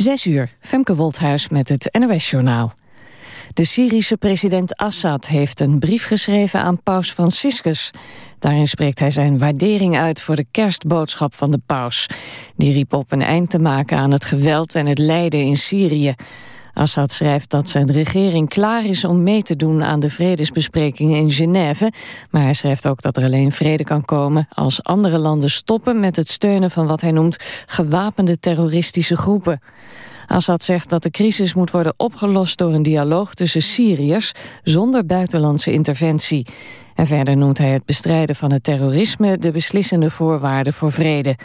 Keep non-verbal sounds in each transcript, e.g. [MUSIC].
Zes uur, Femke Wolthuis met het NOS-journaal. De Syrische president Assad heeft een brief geschreven aan paus Franciscus. Daarin spreekt hij zijn waardering uit voor de kerstboodschap van de paus. Die riep op een eind te maken aan het geweld en het lijden in Syrië. Assad schrijft dat zijn regering klaar is om mee te doen aan de vredesbesprekingen in Genève. Maar hij schrijft ook dat er alleen vrede kan komen als andere landen stoppen met het steunen van wat hij noemt gewapende terroristische groepen. Assad zegt dat de crisis moet worden opgelost door een dialoog tussen Syriërs zonder buitenlandse interventie. En verder noemt hij het bestrijden van het terrorisme de beslissende voorwaarde voor vrede.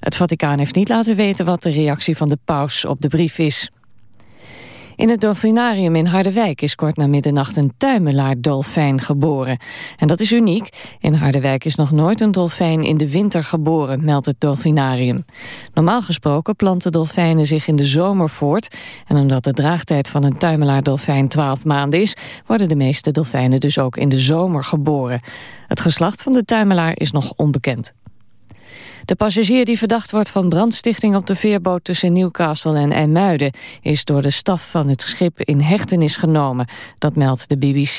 Het Vaticaan heeft niet laten weten wat de reactie van de paus op de brief is. In het dolfinarium in Harderwijk is kort na middernacht een tuimelaar-dolfijn geboren. En dat is uniek. In Harderwijk is nog nooit een dolfijn in de winter geboren, meldt het dolfinarium. Normaal gesproken planten dolfijnen zich in de zomer voort. En omdat de draagtijd van een tuimelaar-dolfijn 12 maanden is... worden de meeste dolfijnen dus ook in de zomer geboren. Het geslacht van de tuimelaar is nog onbekend. De passagier die verdacht wordt van brandstichting op de veerboot tussen Newcastle en IJmuiden is door de staf van het schip in hechtenis genomen. Dat meldt de BBC.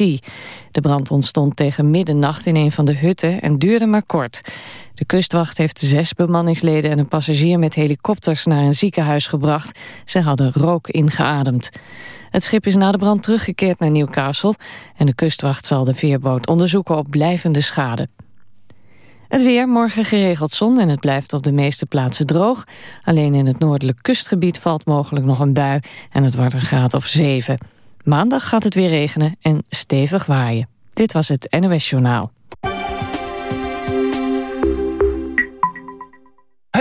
De brand ontstond tegen middernacht in een van de hutten en duurde maar kort. De kustwacht heeft zes bemanningsleden en een passagier met helikopters naar een ziekenhuis gebracht. Ze hadden rook ingeademd. Het schip is na de brand teruggekeerd naar Newcastle en de kustwacht zal de veerboot onderzoeken op blijvende schade. Het weer, morgen geregeld zon en het blijft op de meeste plaatsen droog. Alleen in het noordelijk kustgebied valt mogelijk nog een bui en het wordt een graad of 7. Maandag gaat het weer regenen en stevig waaien. Dit was het NOS Journaal.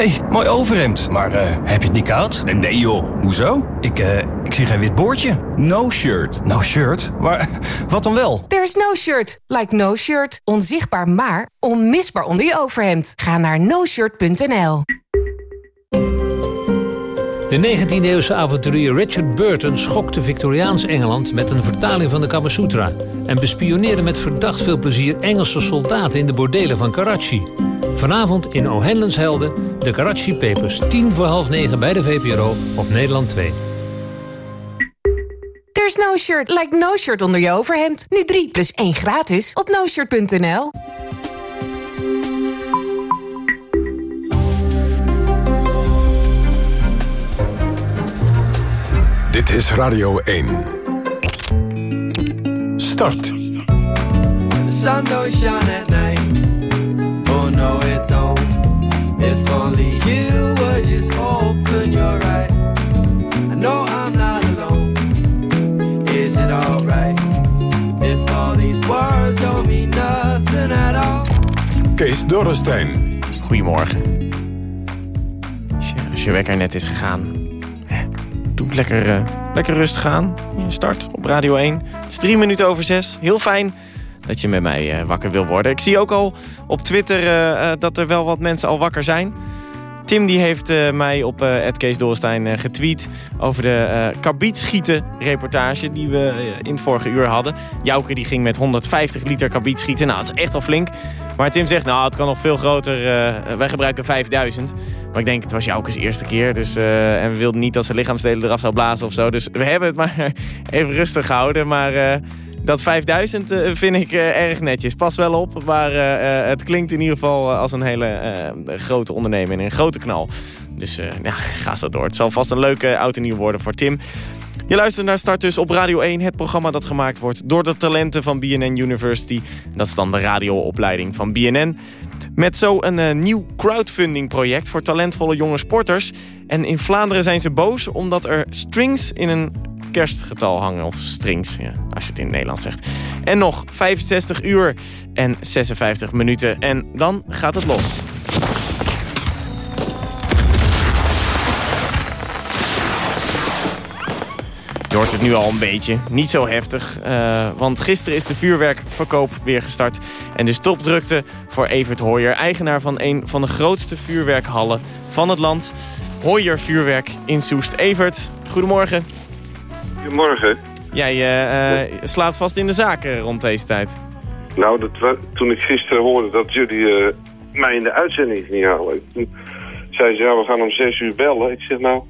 Hey, mooi overhemd. Maar uh, heb je het niet koud? Nee joh, hoezo? Ik, uh, ik zie geen wit boordje. No shirt. No shirt? Maar [LAUGHS] wat dan wel? There's no shirt. Like no shirt. Onzichtbaar maar onmisbaar onder je overhemd. Ga naar noshirt.nl De 19e-eeuwse avonturier Richard Burton schokte Victoriaans Engeland... met een vertaling van de Kama Sutra... en bespioneerde met verdacht veel plezier Engelse soldaten... in de bordelen van Karachi. Vanavond in O'Hanlon's Helden, de Karachi Papers. 10 voor half negen bij de VPRO op Nederland 2. There's no shirt like no shirt onder je overhemd. Nu 3 plus 1 gratis op noshirt.nl. Dit is Radio 1. Start. The sun don't shine at night. Oh no, it don't. If only you would just open your eyes. I know I'm not alone. Is it alright? If all these words don't mean nothing at all. Kees Dorrestein. Goedemorgen. Als je, als je wekker net is gegaan, lekker, eh, lekker rustig aan. Start op Radio 1. Het is drie minuten over zes. Heel fijn dat je met mij eh, wakker wil worden. Ik zie ook al op Twitter eh, dat er wel wat mensen al wakker zijn. Tim die heeft mij op uh, Kees Dorrestein getweet over de uh, kabietschieten reportage die we in het vorige uur hadden. Jouke die ging met 150 liter kabiet schieten. Nou, dat is echt al flink. Maar Tim zegt, nou, het kan nog veel groter. wij gebruiken 5000. Maar ik denk, het was Jouke's eerste keer. Dus, en we wilden niet dat zijn lichaamsdelen eraf zou blazen of zo. Dus we hebben het maar [LAUGHS] even rustig gehouden. Maar dat 5000 uh, eh, vind ik uh, erg netjes. Pas wel op, maar uh, het klinkt in ieder geval als een hele grote onderneming en een grote knal. Dus [LAUGHS] ga zo door. Het zal vast een leuke oud en nieuw worden voor Tim. Je luistert naar Start dus op Radio 1, het programma dat gemaakt wordt door de talenten van BNN University. Dat is dan de radioopleiding van BNN. Met zo een nieuw crowdfunding project voor talentvolle jonge sporters. En in Vlaanderen zijn ze boos omdat er strings in een kerstgetal hangen. Of strings, ja, als je het in het Nederlands zegt. En nog 65 uur en 56 minuten. En dan gaat het los. Je hoort het nu al een beetje. Niet zo heftig. Uh, want gisteren is de vuurwerkverkoop weer gestart. En dus topdrukte voor Evert Hoyer. Eigenaar van een van de grootste vuurwerkhallen van het land. Hoyer Vuurwerk in Soest. Evert, goedemorgen. Goedemorgen. Jij uh, slaat vast in de zaken rond deze tijd. Nou, dat, toen ik gisteren hoorde dat jullie uh, mij in de uitzending gingen halen... Toen zei ze, ja, we gaan om zes uur bellen. Ik zeg, nou,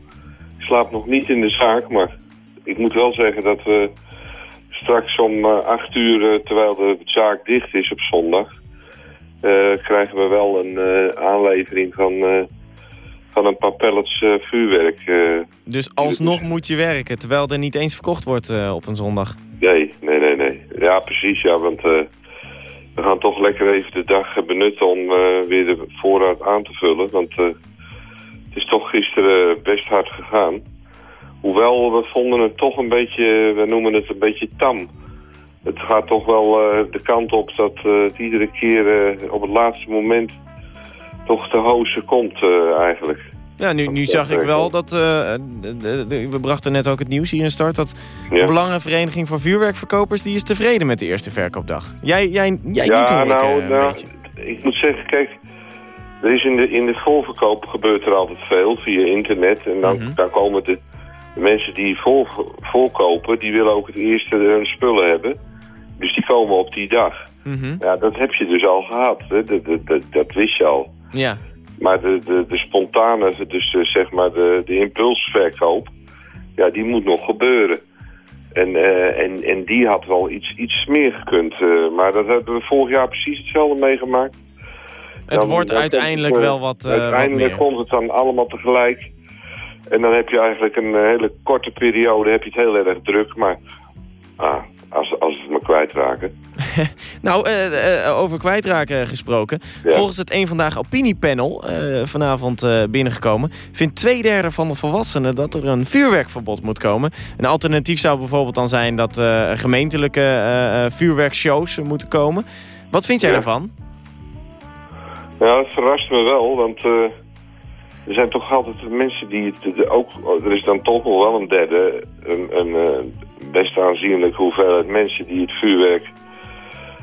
ik slaap nog niet in de zaak, maar ik moet wel zeggen dat we straks om eh, acht uur, eh, terwijl de zaak dicht is op zondag, eh, krijgen we wel een eh, aanlevering van, eh, van een paar pallets eh, vuurwerk. eh. Dus alsnog moet je werken, terwijl er niet eens verkocht wordt eh, op een zondag. nee, nee, nee, nee. Ja, precies, ja, want we gaan toch lekker even de dag benutten om weer de voorraad aan te vullen. Want het is toch gisteren best hard gegaan. Hoewel, we vonden het toch een beetje, we noemen het een beetje tam. Het gaat toch wel de kant op dat het iedere keer op het laatste moment toch te hoze komt eh, eigenlijk. Ja, nu, nu zag ik wel dat, eh, we brachten net ook het nieuws hier in start, dat de Ja. Belangenvereniging voor Vuurwerkverkopers, die is tevreden met de eerste verkoopdag. Jij, jij, jij ja, niet hoor ik, nou, eh, nou, ik moet zeggen, kijk, er is in de, in de volverkoop gebeurt er altijd veel via internet. En dan, Mhm. dan komen de, de mensen die vol, volkopen, die willen ook het eerste hun spullen hebben. Dus die komen op die dag. Mhm. Ja, dat heb je dus al gehad. Hè? Dat, dat, dat, dat wist je al. Ja, Maar de, de, de spontane, dus eh, zeg maar de, de impulsverkoop, ja, die moet nog gebeuren. En, eh, en, en die had wel iets, iets meer gekund. eh, maar dat hebben we vorig jaar precies hetzelfde meegemaakt. het Dan- wordt uiteindelijk komt wel wat, uiteindelijk komt het dan allemaal tegelijk. En dan heb je eigenlijk een hele korte periode heb je het heel erg druk. Maar ah, als, als het maar kwijtraken. [LAUGHS] Nou, eh, over kwijtraken gesproken. Ja. Volgens het Eén Vandaag opiniepanel, eh, vanavond binnengekomen... vindt twee derde van de volwassenen dat er een vuurwerkverbod moet komen. Een alternatief zou bijvoorbeeld dan zijn dat gemeentelijke vuurwerkshows er moeten komen. Wat vind jij Ja. daarvan? Ja, dat verrast me wel, want er zijn toch altijd mensen die het de- ook... Er is dan toch wel een derde, een, een best aanzienlijke hoeveelheid mensen die het vuurwerk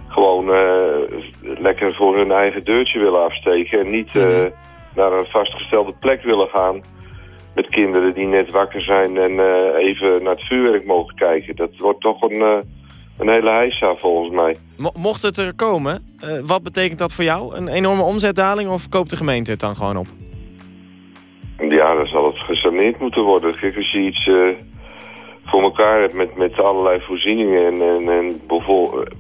gewoon eh, lekker voor hun eigen deurtje willen afsteken en niet eh, naar een vastgestelde plek willen gaan met kinderen die net wakker zijn en eh, even naar het vuurwerk mogen kijken. Dat wordt toch een, een hele heisa volgens mij. Mo- mocht het er komen, wat betekent dat voor jou? Een enorme omzetdaling of koopt de gemeente het dan gewoon op? Ja, dan zal het gesaneerd moeten worden. Kijk, als je iets voor elkaar hebt met, met allerlei voorzieningen en, en, en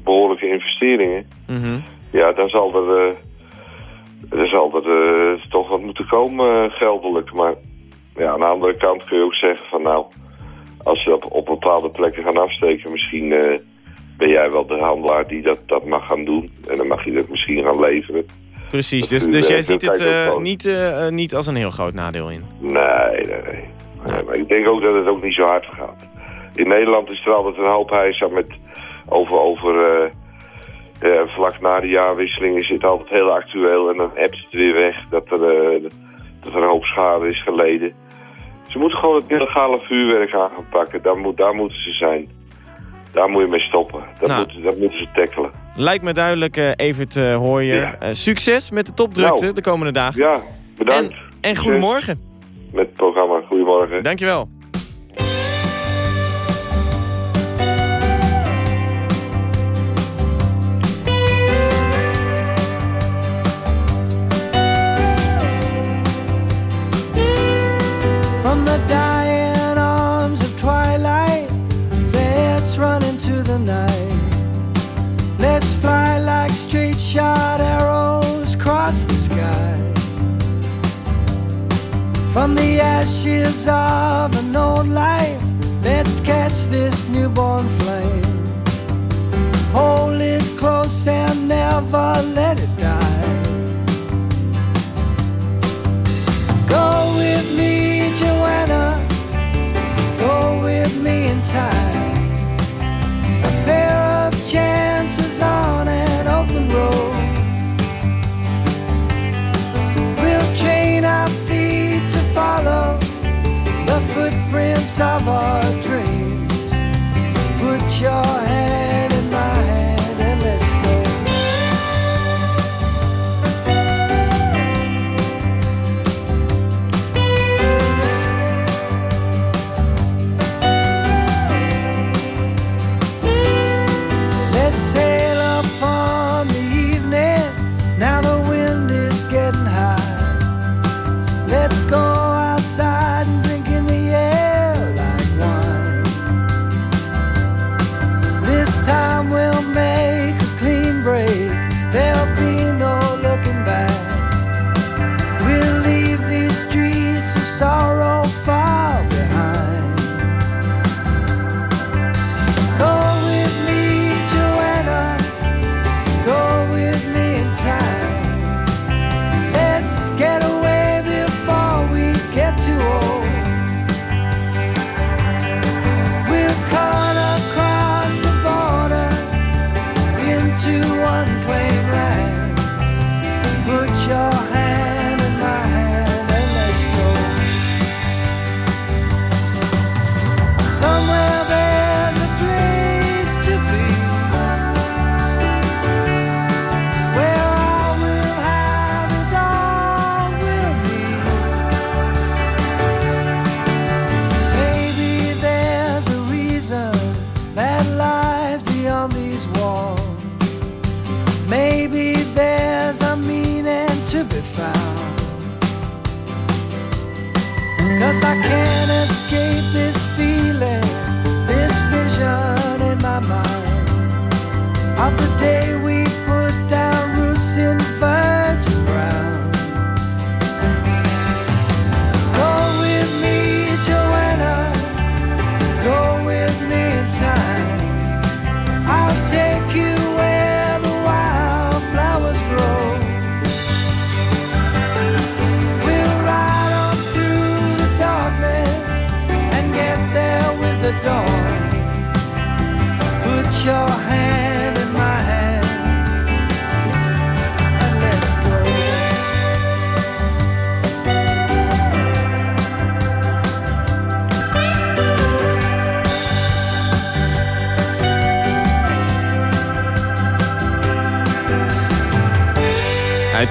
behoorlijke investeringen, Mhm. ja, dan zal er, eh, er, zal er eh, toch wat moeten komen eh, geldelijk. Maar ja, aan de andere kant kun je ook zeggen van nou, als ze op, op bepaalde plekken gaan afsteken, misschien ben jij wel de handelaar die dat, dat mag gaan doen. En dan mag je dat misschien gaan leveren. Precies, Dat dus, dus jij dat ziet het niet, niet als een heel groot nadeel in. Nee, nee, nee. Nee, maar ik denk ook dat het ook niet zo hard gaat. In Nederland is er altijd een hoop heisa met over, over eh, eh, vlak na de jaarwisseling is het altijd heel actueel en dan appt het weer weg dat er, eh, dat er een hoop schade is geleden. Ze moeten gewoon het illegale vuurwerk aan gaan pakken. Daar, moet, daar moeten ze zijn. Daar moet je mee stoppen. Dat, Nou. moeten, dat moeten ze tackelen. Lijkt me duidelijk, eh Evert uh, Hooyer. Ja. Succes met de topdrukte Nou. de komende dagen. Ja, bedankt. en, en goedemorgen. Met het programma. Goedemorgen. Dankjewel. Night. Let's fly like straight shot arrows across the sky. From the ashes of an old life, let's catch this newborn flame. Hold it close and never let it die. Go with me, Joanna. Go with me in time. A pair of chances on of the day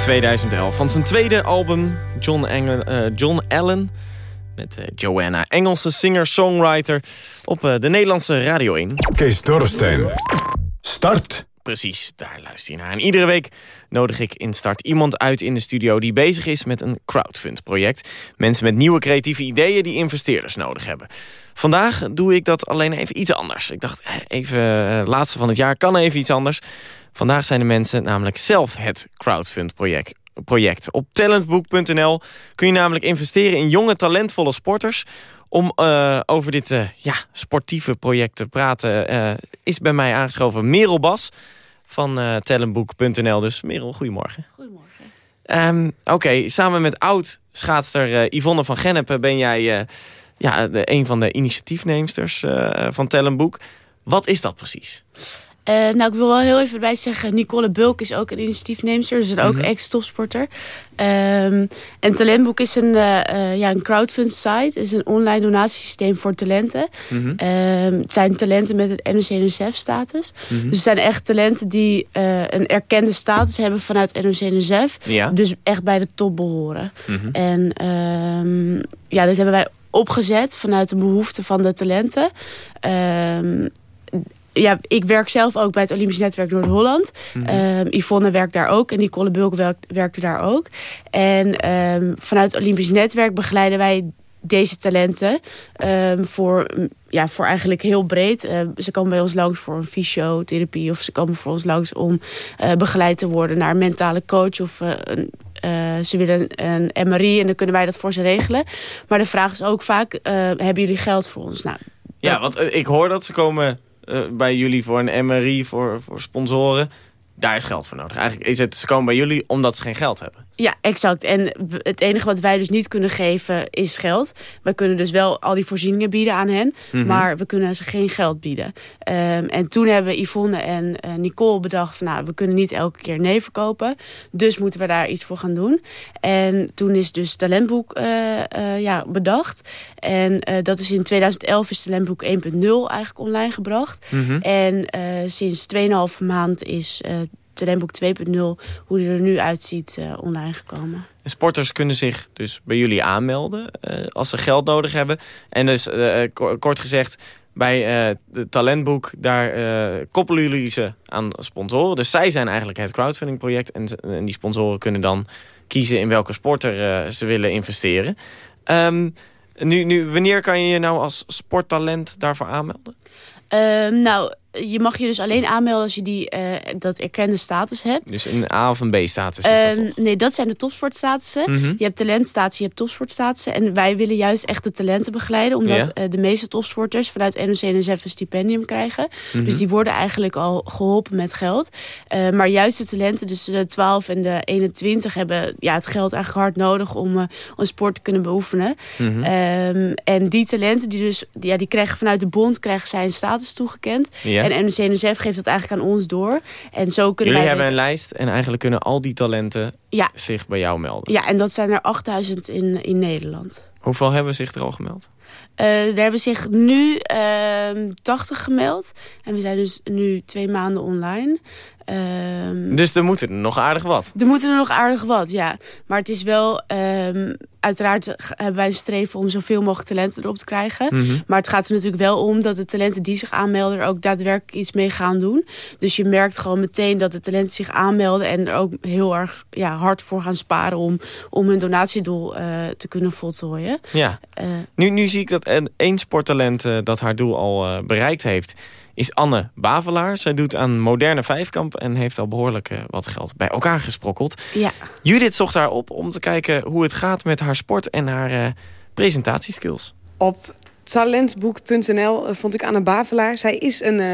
2011. Van zijn tweede album, John, Engel, eh, John Allen. Met eh, Joanna, Engelse singer-songwriter. Op eh, de Nederlandse Radio 1. Kees Dorrestein. Start. Precies, daar luister je naar. En iedere week nodig ik in Start iemand uit in de studio... die bezig is met een crowdfund-project. Mensen met nieuwe creatieve ideeën die investeerders nodig hebben. Vandaag doe ik dat alleen even iets anders. Ik dacht, even laatste van het jaar kan even iets anders. Vandaag zijn de mensen namelijk zelf het crowdfund-project. Project. Op talentboek.nl kun je namelijk investeren in jonge talentvolle sporters. Om eh, over dit eh, ja, sportieve project te praten eh, is bij mij aangeschoven Merel Bas van talentboek.nl. Dus Merel, goedemorgen. Goedemorgen. Ehm, Oké, samen met oud-schaatster Yvonne van Gennep ben jij ja, de, een van de initiatiefneemsters van Talentboek. Wat is dat precies? Eh, nou, ik wil wel heel even bij zeggen, Nicole Bulk is ook een initiatiefneemster, dus ook Mhm. ex-topsporter. Ehm, en Talentboek is een, eh, ja, een crowdfund site, is een online donatiesysteem voor talenten. Mhm. Ehm, het zijn talenten met het NOC-NSF-status. Mhm. Dus het zijn echt talenten die een erkende status hebben vanuit NOC-NSF. Ja. Dus echt bij de top behoren. En ehm, ja, dit hebben wij opgezet vanuit de behoeften van de talenten. Ehm, ja, ik werk zelf ook bij het Olympisch Netwerk Noord-Holland. Ehm, Yvonne werkt daar ook en Nicole Bulk werkt, werkte daar ook. En ehm, vanuit het Olympisch Netwerk begeleiden wij deze talenten ehm, voor, mm, ja, voor eigenlijk heel breed. Ze komen bij ons langs voor een fysiotherapie of ze komen voor ons langs om eh, begeleid te worden naar een mentale coach of eh, een, eh, ze willen een, een MRI en dan kunnen wij dat voor ze regelen. Maar de vraag is ook vaak, hebben jullie geld voor ons? Nou, Ja, want ik hoor dat ze komen eh, bij jullie voor een MRI, voor, voor sponsoren. Daar is geld voor nodig. Eigenlijk is het, ze komen bij jullie omdat ze geen geld hebben. Ja, exact. En het enige wat wij dus niet kunnen geven is geld. Wij kunnen dus wel al die voorzieningen bieden aan hen. Mhm. Maar we kunnen ze geen geld bieden. Ehm, en toen hebben Yvonne en eh, Nicole bedacht... van nou, we kunnen niet elke keer nee verkopen. Dus moeten we daar iets voor gaan doen. En toen is dus Talentboek eh, ja, bedacht. En dat is in 2011 is Talentboek 1.0 eigenlijk online gebracht. Mhm. En eh, sinds 2,5 maand is Talentboek 2.0, hoe die er nu uitziet, eh, online gekomen. En Sporters kunnen zich dus bij jullie aanmelden eh, als ze geld nodig hebben. En dus eh, ko- kort gezegd, bij eh de talentboek, daar koppelen jullie ze aan sponsoren. Dus zij zijn eigenlijk het crowdfunding project. En, die sponsoren kunnen dan kiezen in welke sporter ze willen investeren. Ehm, nu, nu, wanneer kan je je nou als sporttalent daarvoor aanmelden? Ehm, nou, je mag je dus alleen aanmelden als je die, eh, dat erkende status hebt. Dus een A of een B-status is dat Ehm, nee, dat zijn de topsportstatussen. Mhm. Je hebt talentstatus, je hebt topsportstatussen. En wij willen juist echt de talenten begeleiden. Omdat Ja. eh, de meeste topsporters vanuit NOC-NSF een stipendium krijgen. Mhm. Dus die worden eigenlijk al geholpen met geld. Eh, maar juist de talenten, dus de 12 en de 21... hebben ja, het geld eigenlijk hard nodig om, eh, om sport te kunnen beoefenen. Mhm. Ehm, en die talenten, die, dus, ja, die krijgen vanuit de bond krijgen zij een status toegekend. Ja. En NOC-NSF geeft dat eigenlijk aan ons door. En zo kunnen Jullie wij... hebben een lijst en eigenlijk kunnen al die talenten Ja. zich bij jou melden. Ja, en dat zijn er 8000 in, in Nederland. Hoeveel hebben zich er al gemeld? Eh, er hebben zich nu ehm 80 gemeld. En we zijn dus nu twee maanden online. Ehm, Dus er moeten er nog aardig wat. er moeten er nog aardig wat, ja. Maar het is wel... ehm, uiteraard hebben wij een streven om zoveel mogelijk talenten erop te krijgen. Mhm. Maar het gaat er natuurlijk wel om dat de talenten die zich aanmelden... er ook daadwerkelijk iets mee gaan doen. Dus je merkt gewoon meteen dat de talenten zich aanmelden... en er ook heel erg ja, hard voor gaan sparen... om, om hun donatiedoel eh, te kunnen voltooien. Ja. Eh, Nu, nu zie ik dat een- één sporttalent eh, dat haar doel al eh, bereikt heeft... is Anne Bavelaar. Zij doet aan moderne vijfkamp en heeft al behoorlijk eh, wat geld bij elkaar gesprokkeld. ja. Judith zocht haar op om te kijken hoe het gaat met haar sport en haar presentatieskills. Op talentboek.nl eh, vond ik Anne Bavelaar. Zij is een, eh,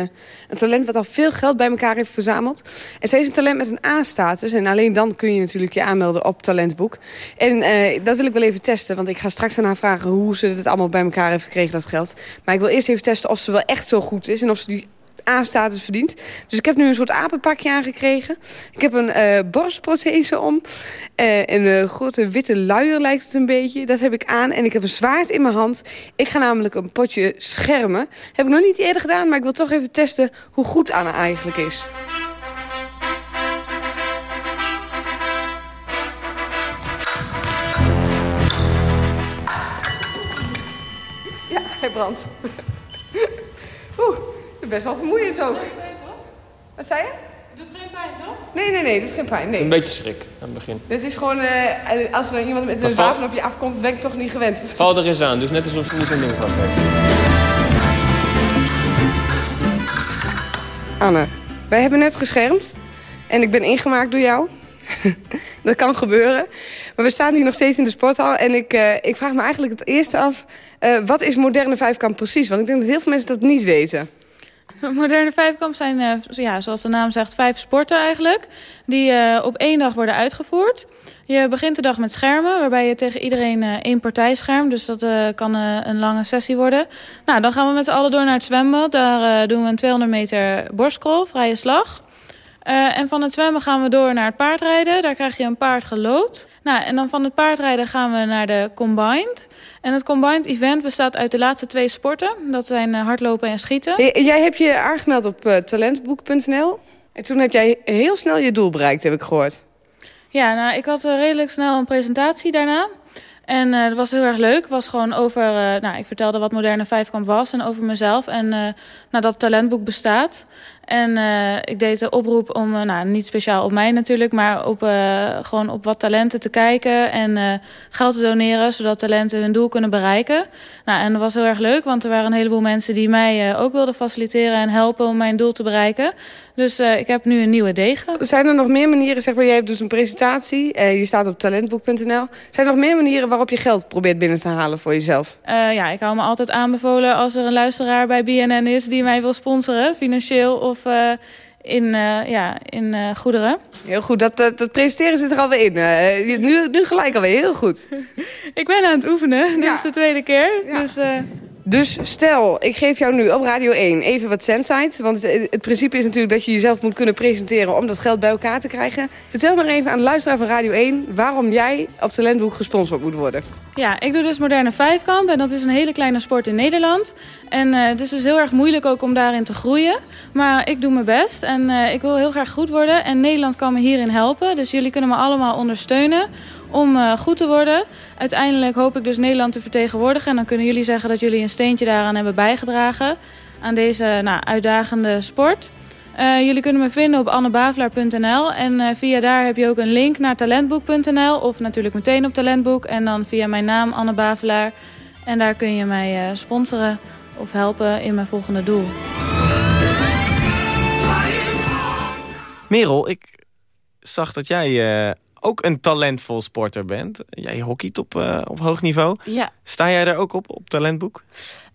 een talent wat al veel geld bij elkaar heeft verzameld. En zij is een talent met een A-status. En alleen dan kun je natuurlijk je aanmelden op Talentboek. En eh, dat wil ik wel even testen. Want ik ga straks aan haar vragen hoe ze het allemaal bij elkaar heeft gekregen, dat geld. Maar ik wil eerst even testen of ze wel echt zo goed is. En of ze die A-status. Dus ik heb nu een soort apenpakje aangekregen. Ik heb een eh borstprothese om. Eh, een eh, grote witte luier lijkt het een beetje. Dat heb ik aan. En ik heb een zwaard in mijn hand. Ik ga namelijk een potje schermen. Heb ik nog niet eerder gedaan, maar ik wil toch even testen hoe goed Anne eigenlijk is. Ja, hij brandt. Oeh, dat is best wel vermoeiend ook. Wat zei je? Doet geen pijn, toch? Nee, nee, nee, dat is geen pijn. Nee. Een beetje schrik aan het begin. Dit is gewoon, eh, als er iemand met een wapen op je afkomt, ben ik toch niet gewend. Val er eens aan, dus net alsof je een ding vast heeft. Anne, wij hebben net geschermd. En ik ben ingemaakt door jou. [LAUGHS] dat kan gebeuren. Maar we staan hier nog steeds in de sporthal. En ik, eh, ik vraag me eigenlijk het eerste af... eh, wat is moderne vijfkamp precies? Want ik denk dat heel veel mensen dat niet weten. [LAUGHS] Moderne vijfkamp zijn, eh, ja, zoals de naam zegt, vijf sporten eigenlijk. Die eh, op één dag worden uitgevoerd. Je begint de dag met schermen, waarbij je tegen iedereen eh, één partij schermt. Dus dat kan een lange sessie worden. Nou, dan gaan we met z'n allen door naar het zwembad. Daar doen we een 200 meter borstkrol, vrije slag. Eh, en van het zwemmen gaan we door naar het paardrijden. Daar krijg je een paard gelood. Nou, en dan van het paardrijden gaan we naar de combined. En het combined event bestaat uit de laatste twee sporten. Dat zijn eh, hardlopen en schieten. J- Jij hebt je aangemeld op eh, talentboek.nl. En toen heb jij heel snel je doel bereikt, heb ik gehoord. Ja, nou, ik had eh, redelijk snel een presentatie daarna. En eh, dat was heel erg leuk. was gewoon over, eh, nou, ik vertelde wat moderne vijfkamp was en over mezelf. En eh, nou, dat talentboek bestaat. En eh, ik deed de oproep om, eh, nou, niet speciaal op mij natuurlijk, maar op, eh, gewoon op wat talenten te kijken en geld te doneren, zodat talenten hun doel kunnen bereiken. Nou, en dat was heel erg leuk, want er waren een heleboel mensen die mij ook wilden faciliteren en helpen om mijn doel te bereiken. Dus ik heb nu een nieuwe degen. Zijn er nog meer manieren, zeg maar, jij doet een presentatie, je staat op talentboek.nl. Zijn er nog meer manieren waarop je geld probeert binnen te halen voor jezelf? Ja, ik hou me altijd aanbevolen als er een luisteraar bij BNN is die mij wil sponsoren, financieel of eh, in, eh, ja, in eh, goederen. Heel goed, dat, dat, dat presenteren zit er alweer in. Nu, nu gelijk alweer, heel goed. [LAUGHS] Ik ben aan het oefenen, [LAUGHS] dit Ja. is de tweede keer. Ja. Dus, Dus stel, ik geef jou nu op Radio 1 even wat zendtijd. Want het, principe is natuurlijk dat je jezelf moet kunnen presenteren... om dat geld bij elkaar te krijgen. Vertel maar even aan de luisteraar van Radio 1... waarom jij op Talentboek gesponsord moet worden. ja, ik doe dus moderne vijfkamp en dat is een hele kleine sport in Nederland. En eh, het is dus heel erg moeilijk ook om daarin te groeien. Maar ik doe mijn best en eh, ik wil heel graag goed worden. En Nederland kan me hierin helpen. Dus jullie kunnen me allemaal ondersteunen om eh, goed te worden. Uiteindelijk hoop ik dus Nederland te vertegenwoordigen. En dan kunnen jullie zeggen dat jullie een steentje daaraan hebben bijgedragen. Aan deze nou, uitdagende sport. Eh, jullie kunnen me vinden op annebavelaar.nl. En eh, via daar heb je ook een link naar talentboek.nl. Of natuurlijk meteen op talentboek. En dan via mijn naam Anne Bavelaar. En daar kun je mij sponsoren of helpen in mijn volgende doel. Merel, ik zag dat jij ook een talentvol sporter bent. Jij hockeyt op, eh, op hoog niveau. Ja. Sta jij daar ook op, op talentboek?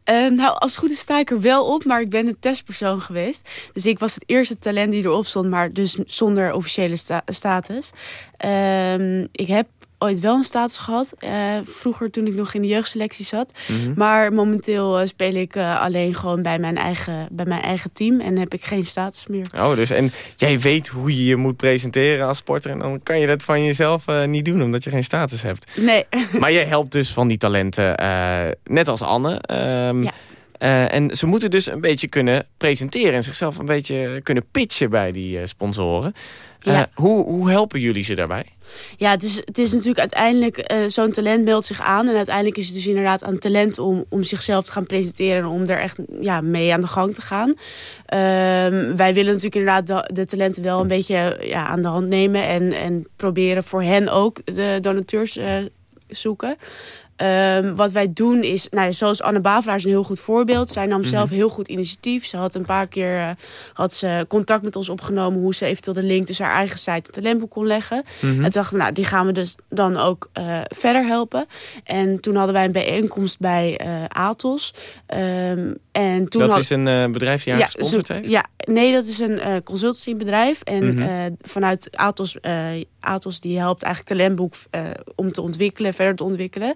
Eh, nou, als het goed is sta ik er wel op, maar ik ben een testpersoon geweest. Dus ik was het eerste talent die erop stond, maar dus zonder officiële sta- status. Ehm, ik heb ooit wel een status gehad, eh, vroeger toen ik nog in de jeugdselectie zat. Mhm. Maar momenteel eh, speel ik eh, alleen gewoon bij mijn, eigen, bij mijn eigen team en heb ik geen status meer. Oh, dus en jij weet hoe je je moet presenteren als sporter... en dan kan je dat van jezelf niet doen, omdat je geen status hebt. Nee. [LAUGHS] Maar jij helpt dus van die talenten, net als Anne. Ehm, Ja. eh, en ze moeten dus een beetje kunnen presenteren... en zichzelf een beetje kunnen pitchen bij die eh, sponsoren. Eh, Ja. hoe, hoe helpen jullie ze daarbij? Ja, het is, het is natuurlijk uiteindelijk, eh, zo'n talent meldt zich aan. En uiteindelijk is het dus inderdaad aan talent om, om zichzelf te gaan presenteren. En om er echt ja, mee aan de gang te gaan. Ehm, wij willen natuurlijk inderdaad de, de talenten wel een beetje ja, aan de hand nemen. En, en proberen voor hen ook de donateurs eh, zoeken. Ehm, wat wij doen is, nou, zoals Anne Bavelaar is een heel goed voorbeeld. Zij nam zelf heel goed initiatief. Ze had een paar keer eh, had ze contact met ons opgenomen... hoe ze eventueel de link tussen haar eigen site en talentboek kon leggen. En toen dachten we, nou, die gaan we dus dan ook eh, verder helpen. En toen hadden wij een bijeenkomst bij eh, Atos. Ehm, en toen dat had- is een bedrijf die haar ja, gesponsord zo- heeft? Ja, nee, dat is een consultancybedrijf. En Mhm. vanuit Atos, Atos die helpt eigenlijk talentboek om te ontwikkelen, verder te ontwikkelen.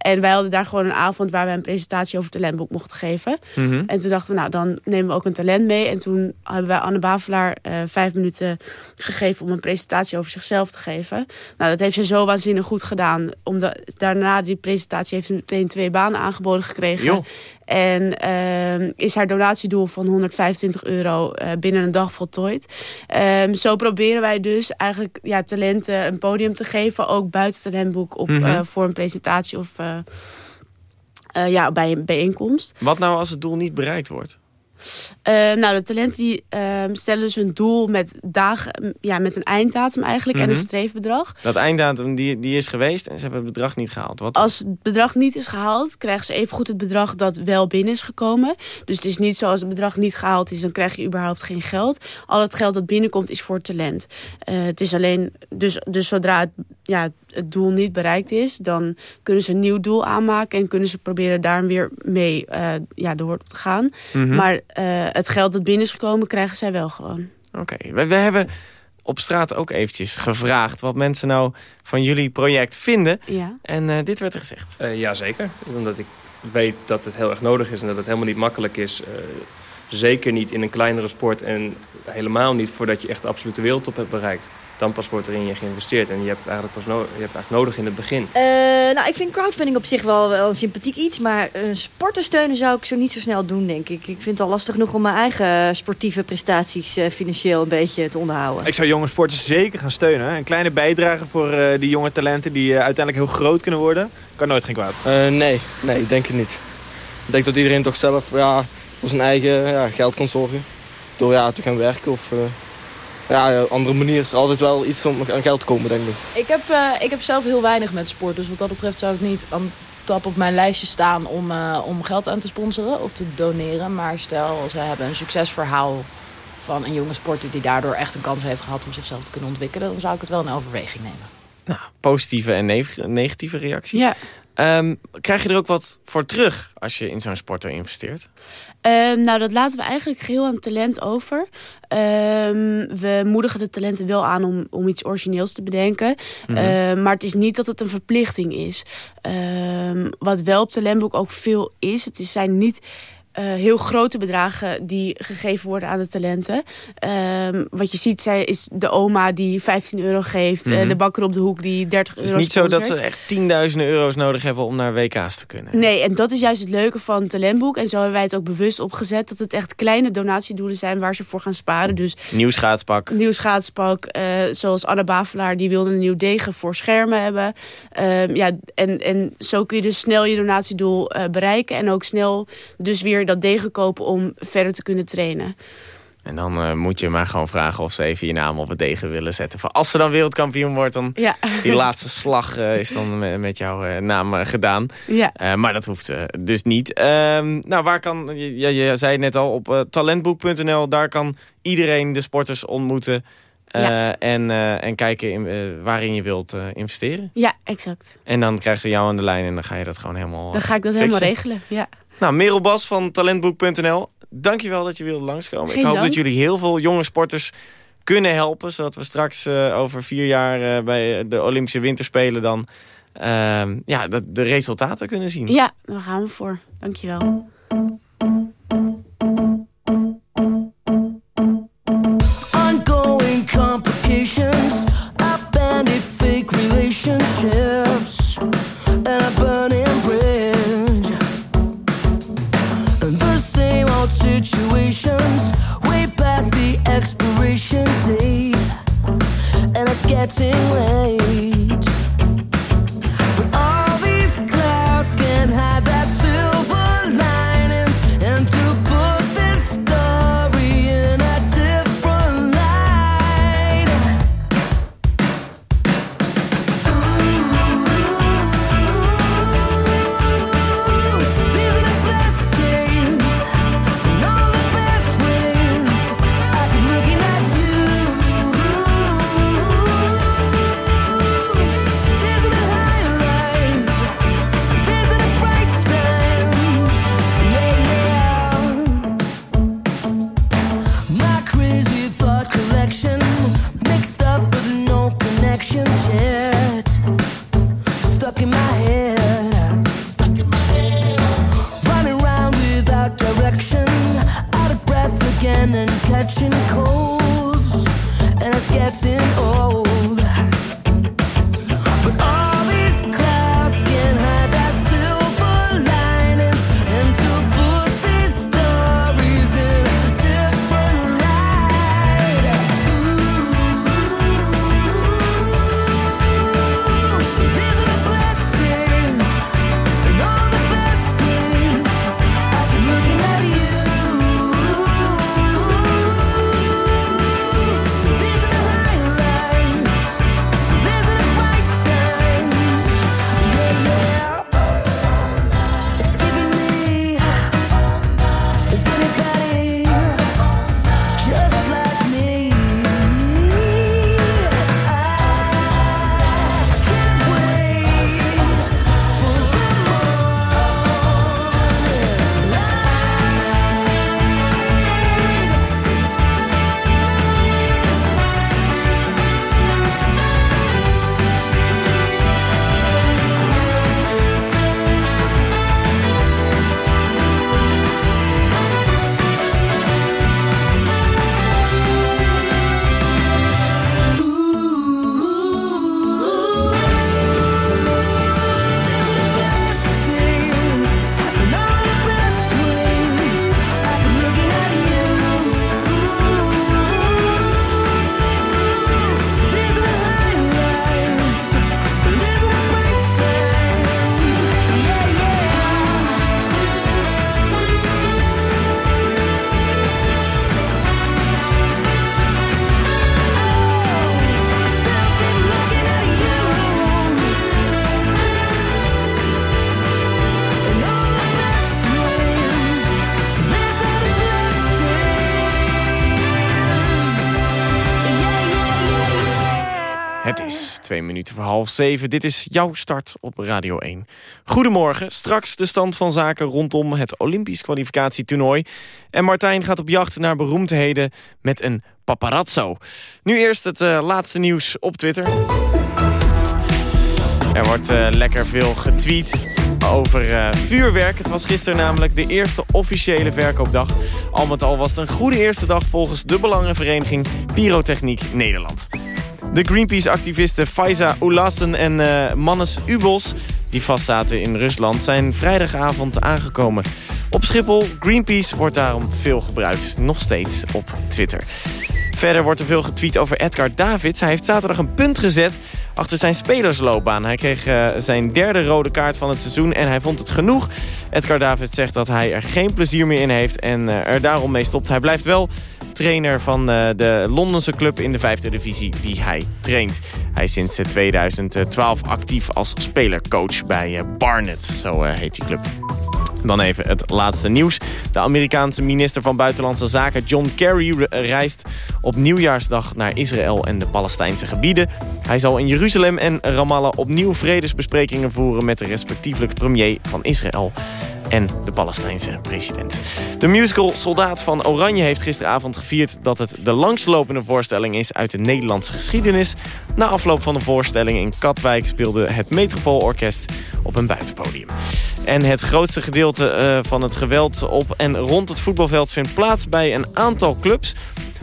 En wij hadden daar gewoon een avond waar we een presentatie over talentboek mochten geven. Mhm. En toen dachten we, nou, dan nemen we ook een talent mee. En toen hebben wij Anne Bavelaar eh, vijf minuten gegeven om een presentatie over zichzelf te geven. Nou, dat heeft ze zo waanzinnig goed gedaan. Omdat daarna die presentatie heeft ze meteen twee banen aangeboden gekregen. En ehm, is haar donatiedoel van 125 euro eh, binnen een dag voltooid. Ehm, zo proberen wij dus eigenlijk ja, talenten een podium te geven. Ook buiten het talentboek op, Mhm. eh, voor een presentatie of eh, eh, ja, bij een bijeenkomst. Wat nou als het doel niet bereikt wordt? Eh, nou, de talenten die ehm, stellen dus hun doel met dagen, ja, met een einddatum eigenlijk en Mhm. een streefbedrag. Dat einddatum die, die is geweest en ze hebben het bedrag niet gehaald. Wat, Als het bedrag niet is gehaald, krijgen ze evengoed het bedrag dat wel binnen is gekomen. Dus het is niet zo als het bedrag niet gehaald is, dan krijg je überhaupt geen geld. Al het geld dat binnenkomt is voor talent. Het is alleen, dus, dus zodra het, ja, het doel niet bereikt is, dan kunnen ze een nieuw doel aanmaken en kunnen ze proberen daar weer mee eh, ja, door te gaan. Mhm. Maar eh, het geld dat binnen is gekomen, krijgen zij wel gewoon. Oké, we, we hebben op straat ook eventjes gevraagd... wat mensen nou van jullie project vinden. Ja. En eh, dit werd er gezegd. Eh, ja, zeker. Omdat ik weet dat het heel erg nodig is en dat het helemaal niet makkelijk is. Eh, zeker niet in een kleinere sport en helemaal niet voordat je echt de absolute wereldtop hebt bereikt. Dan pas wordt er in je geïnvesteerd en je hebt het eigenlijk, pas no- je hebt het eigenlijk nodig in het begin. Eh, nou, ik vind crowdfunding op zich wel, wel een sympathiek iets. Maar een sporten steunen zou ik zo niet zo snel doen, denk ik. Ik vind het al lastig genoeg om mijn eigen sportieve prestaties eh, financieel een beetje te onderhouden. Ik zou jonge sporters zeker gaan steunen. Een kleine bijdrage voor eh, die jonge talenten die uiteindelijk heel groot kunnen worden. Kan nooit geen kwaad. Eh, nee, nee, ik denk het niet. Ik denk dat iedereen toch zelf ja, voor zijn eigen ja, geld kan zorgen. Door ja, te gaan werken of... ja, andere manier is er altijd wel iets om aan geld te komen, denk ik. Ik heb, eh, ik heb zelf heel weinig met sport. Dus wat dat betreft zou ik niet aan top op mijn lijstje staan om, eh, om geld aan te sponsoren of te doneren. Maar stel, ze hebben een succesverhaal van een jonge sporter die daardoor echt een kans heeft gehad om zichzelf te kunnen ontwikkelen. Dan zou ik het wel in overweging nemen. Nou, positieve en neg- negatieve reacties. Ja. Ehm, krijg je er ook wat voor terug als je in zo'n sporter investeert? Ehm, nou, dat laten we eigenlijk geheel aan talent over. Ehm, we moedigen de talenten wel aan om, om iets origineels te bedenken. Mhm. Maar het is niet dat het een verplichting is. Wat wel op talentboek ook veel is, het is, zijn niet... eh, heel grote bedragen die gegeven worden aan de talenten. Ehm, wat je ziet zij, is de oma die 15 euro geeft. eh, Mhm. de bakker op de hoek die 30 Het is euro niet zo dat ze echt tienduizenden euro's nodig hebben om naar WK's te kunnen. Nee, en dat is juist het leuke van Talentboek. En zo hebben wij het ook bewust opgezet. Dat het echt kleine donatiedoelen zijn waar ze voor gaan sparen. Dus Nieuw schaatspak. nieuw schaatspak. eh, zoals Anne Bavelaar, die wilde een nieuw degen voor schermen hebben. Ehm, ja, en, en zo kun je dus snel je donatiedoel bereiken. En ook snel dus weer dat degen kopen om verder te kunnen trainen. En dan eh, moet je maar gewoon vragen of ze even je naam op het degen willen zetten. Voor als ze dan wereldkampioen wordt, dan Ja. is die laatste slag eh, is dan met, met jouw eh, naam gedaan. Ja. Maar dat hoeft dus niet. Ehm, nou, waar kan, je, je, zei het net al, op talentboek.nl, daar kan iedereen de sporters ontmoeten. Ja. en, en kijken in, waarin je wilt investeren. Ja, exact. En dan krijgen ze jou aan de lijn en dan ga je dat gewoon helemaal Dan ga ik dat helemaal regelen. Ja. Nou, Merel Bas van talentboek.nl. Dankjewel dat je wilde langskomen. Geen ik hoop dank. dat jullie heel veel jonge sporters kunnen helpen. Zodat we straks eh, over vier jaar eh, bij de Olympische Winterspelen dan ehm, ja, de, de resultaten kunnen zien. ja, daar gaan we voor. Dankjewel. Half zeven. Dit is jouw start op Radio 1. Goedemorgen. Straks de stand van zaken rondom het Olympisch kwalificatietoernooi. En Martijn gaat op jacht naar beroemdheden met een paparazzo. Nu eerst het eh, laatste nieuws op Twitter. Er wordt eh, lekker veel getweet over eh, vuurwerk. Het was gisteren namelijk de eerste officiële verkoopdag. Al met al was het een goede eerste dag volgens de Belangenvereniging Pyrotechniek Nederland. De Greenpeace-activisten Faiza Oelassen en eh, Mannes Ubos... die vastzaten in Rusland, zijn vrijdagavond aangekomen. Op Schiphol, Greenpeace wordt daarom veel gebruikt. Nog steeds op Twitter. Verder wordt er veel getweet over Edgar Davids. Hij heeft zaterdag een punt gezet achter zijn spelersloopbaan. Hij kreeg eh, zijn derde rode kaart van het seizoen en hij vond het genoeg. Edgar Davids zegt dat hij er geen plezier meer in heeft en eh, er daarom mee stopt. Hij blijft wel trainer van eh, de Londense club in de vijfde divisie die hij traint. Hij is sinds eh, 2012 actief als spelercoach bij eh, Barnet, zo eh, heet die club. Dan even het laatste nieuws. De Amerikaanse minister van Buitenlandse Zaken John Kerry re- reist op nieuwjaarsdag naar Israël en de Palestijnse gebieden. Hij zal in Jeruzalem en Ramallah opnieuw vredesbesprekingen voeren met de respectievelijk premier van Israël en de Palestijnse president. De musical Soldaat van Oranje heeft gisteravond gevierd dat het de langslopende voorstelling is uit de Nederlandse geschiedenis. Na afloop van de voorstelling in Katwijk speelde het Metropoolorkest op een buitenpodium. En het grootste gedeelte eh, van het geweld op en rond het voetbalveld vindt plaats bij een aantal clubs.